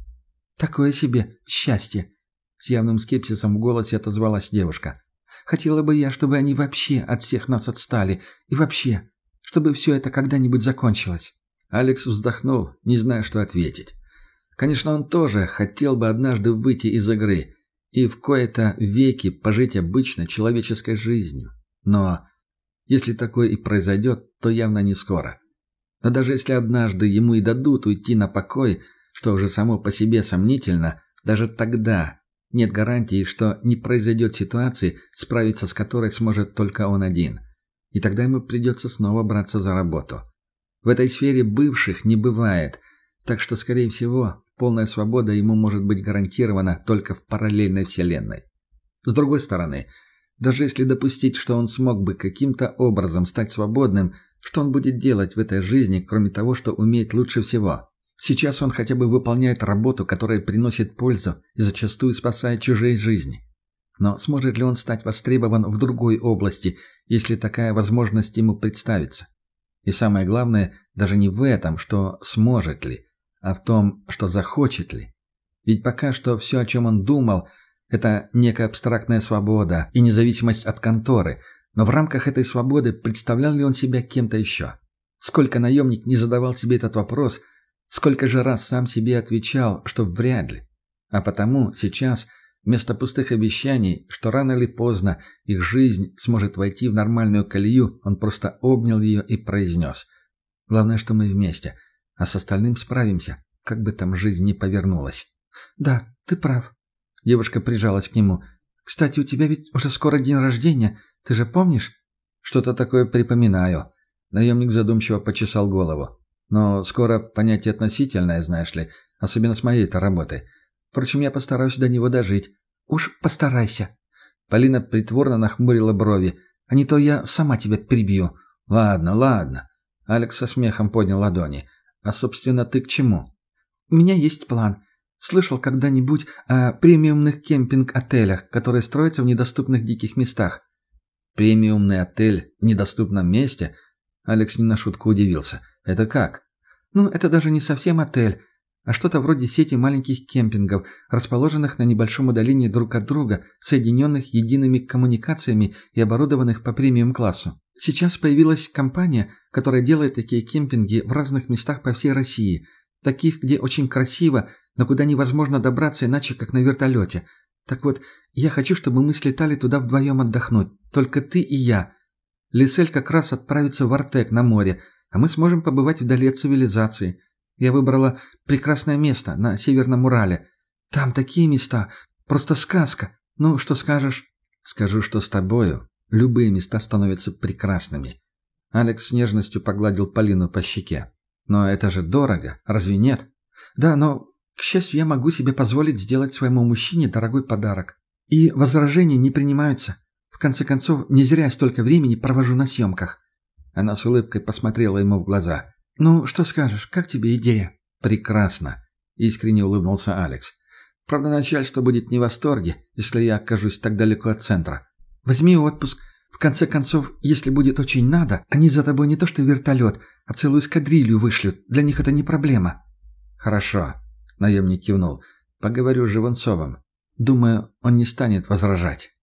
«Такое себе счастье!» С явным скепсисом в голосе отозвалась девушка. «Хотела бы я, чтобы они вообще от всех нас отстали. И вообще, чтобы все это когда-нибудь закончилось». Алекс вздохнул, не зная, что ответить. Конечно, он тоже хотел бы однажды выйти из игры – и в кои-то веки пожить обычной человеческой жизнью. Но если такое и произойдет, то явно не скоро. Но даже если однажды ему и дадут уйти на покой, что уже само по себе сомнительно, даже тогда нет гарантии, что не произойдет ситуации, справиться с которой сможет только он один. И тогда ему придется снова браться за работу. В этой сфере бывших не бывает, так что, скорее всего, полная свобода ему может быть гарантирована только в параллельной вселенной. С другой стороны, даже если допустить, что он смог бы каким-то образом стать свободным, что он будет делать в этой жизни, кроме того, что умеет лучше всего? Сейчас он хотя бы выполняет работу, которая приносит пользу и зачастую спасает чужие жизни. Но сможет ли он стать востребован в другой области, если такая возможность ему представится? И самое главное, даже не в этом, что сможет ли, а в том, что захочет ли. Ведь пока что все, о чем он думал, это некая абстрактная свобода и независимость от конторы, но в рамках этой свободы представлял ли он себя кем-то еще? Сколько наемник не задавал себе этот вопрос, сколько же раз сам себе отвечал, что вряд ли. А потому сейчас, вместо пустых обещаний, что рано или поздно их жизнь сможет войти в нормальную колею, он просто обнял ее и произнес. «Главное, что мы вместе, а с остальным справимся, как бы там жизнь ни повернулась». «Да, ты прав», Девушка прижалась к нему. «Кстати, у тебя ведь уже скоро день рождения. Ты же помнишь?» «Что-то такое припоминаю». Наемник задумчиво почесал голову. «Но скоро понятие относительное, знаешь ли, особенно с моей-то работой. Впрочем, я постараюсь до него дожить». «Уж постарайся». Полина притворно нахмурила брови. «А не то я сама тебя прибью». «Ладно, ладно». Алекс со смехом поднял ладони. «А, собственно, ты к чему?» «У меня есть план. Слышал когда-нибудь о премиумных кемпинг-отелях, которые строятся в недоступных диких местах? Премиумный отель в недоступном месте? Алекс не на шутку удивился. Это как? Ну, это даже не совсем отель, а что-то вроде сети маленьких кемпингов, расположенных на небольшом удалении друг от друга, соединенных едиными коммуникациями и оборудованных по премиум-классу. Сейчас появилась компания, которая делает такие кемпинги в разных местах по всей России – Таких, где очень красиво, но куда невозможно добраться иначе, как на вертолете. Так вот, я хочу, чтобы мы слетали туда вдвоем отдохнуть. Только ты и я. Лисель как раз отправится в Артек на море, а мы сможем побывать вдали от цивилизации. Я выбрала прекрасное место на Северном Урале. Там такие места. Просто сказка. Ну, что скажешь? Скажу, что с тобою любые места становятся прекрасными. Алекс с нежностью погладил Полину по щеке. Но это же дорого, разве нет? Да, но, к счастью, я могу себе позволить сделать своему мужчине дорогой подарок. И возражения не принимаются. В конце концов, не зря столько времени провожу на съемках. Она с улыбкой посмотрела ему в глаза. «Ну, что скажешь, как тебе идея?» «Прекрасно», — искренне улыбнулся Алекс. «Правда, начальство будет не в восторге, если я окажусь так далеко от центра. Возьми отпуск, в конце концов, если будет очень надо, они за тобой не то что вертолет, а целую эскадрилью вышлют. Для них это не проблема». «Хорошо», — наемник кивнул. «Поговорю с Живанцовым. Думаю, он не станет возражать».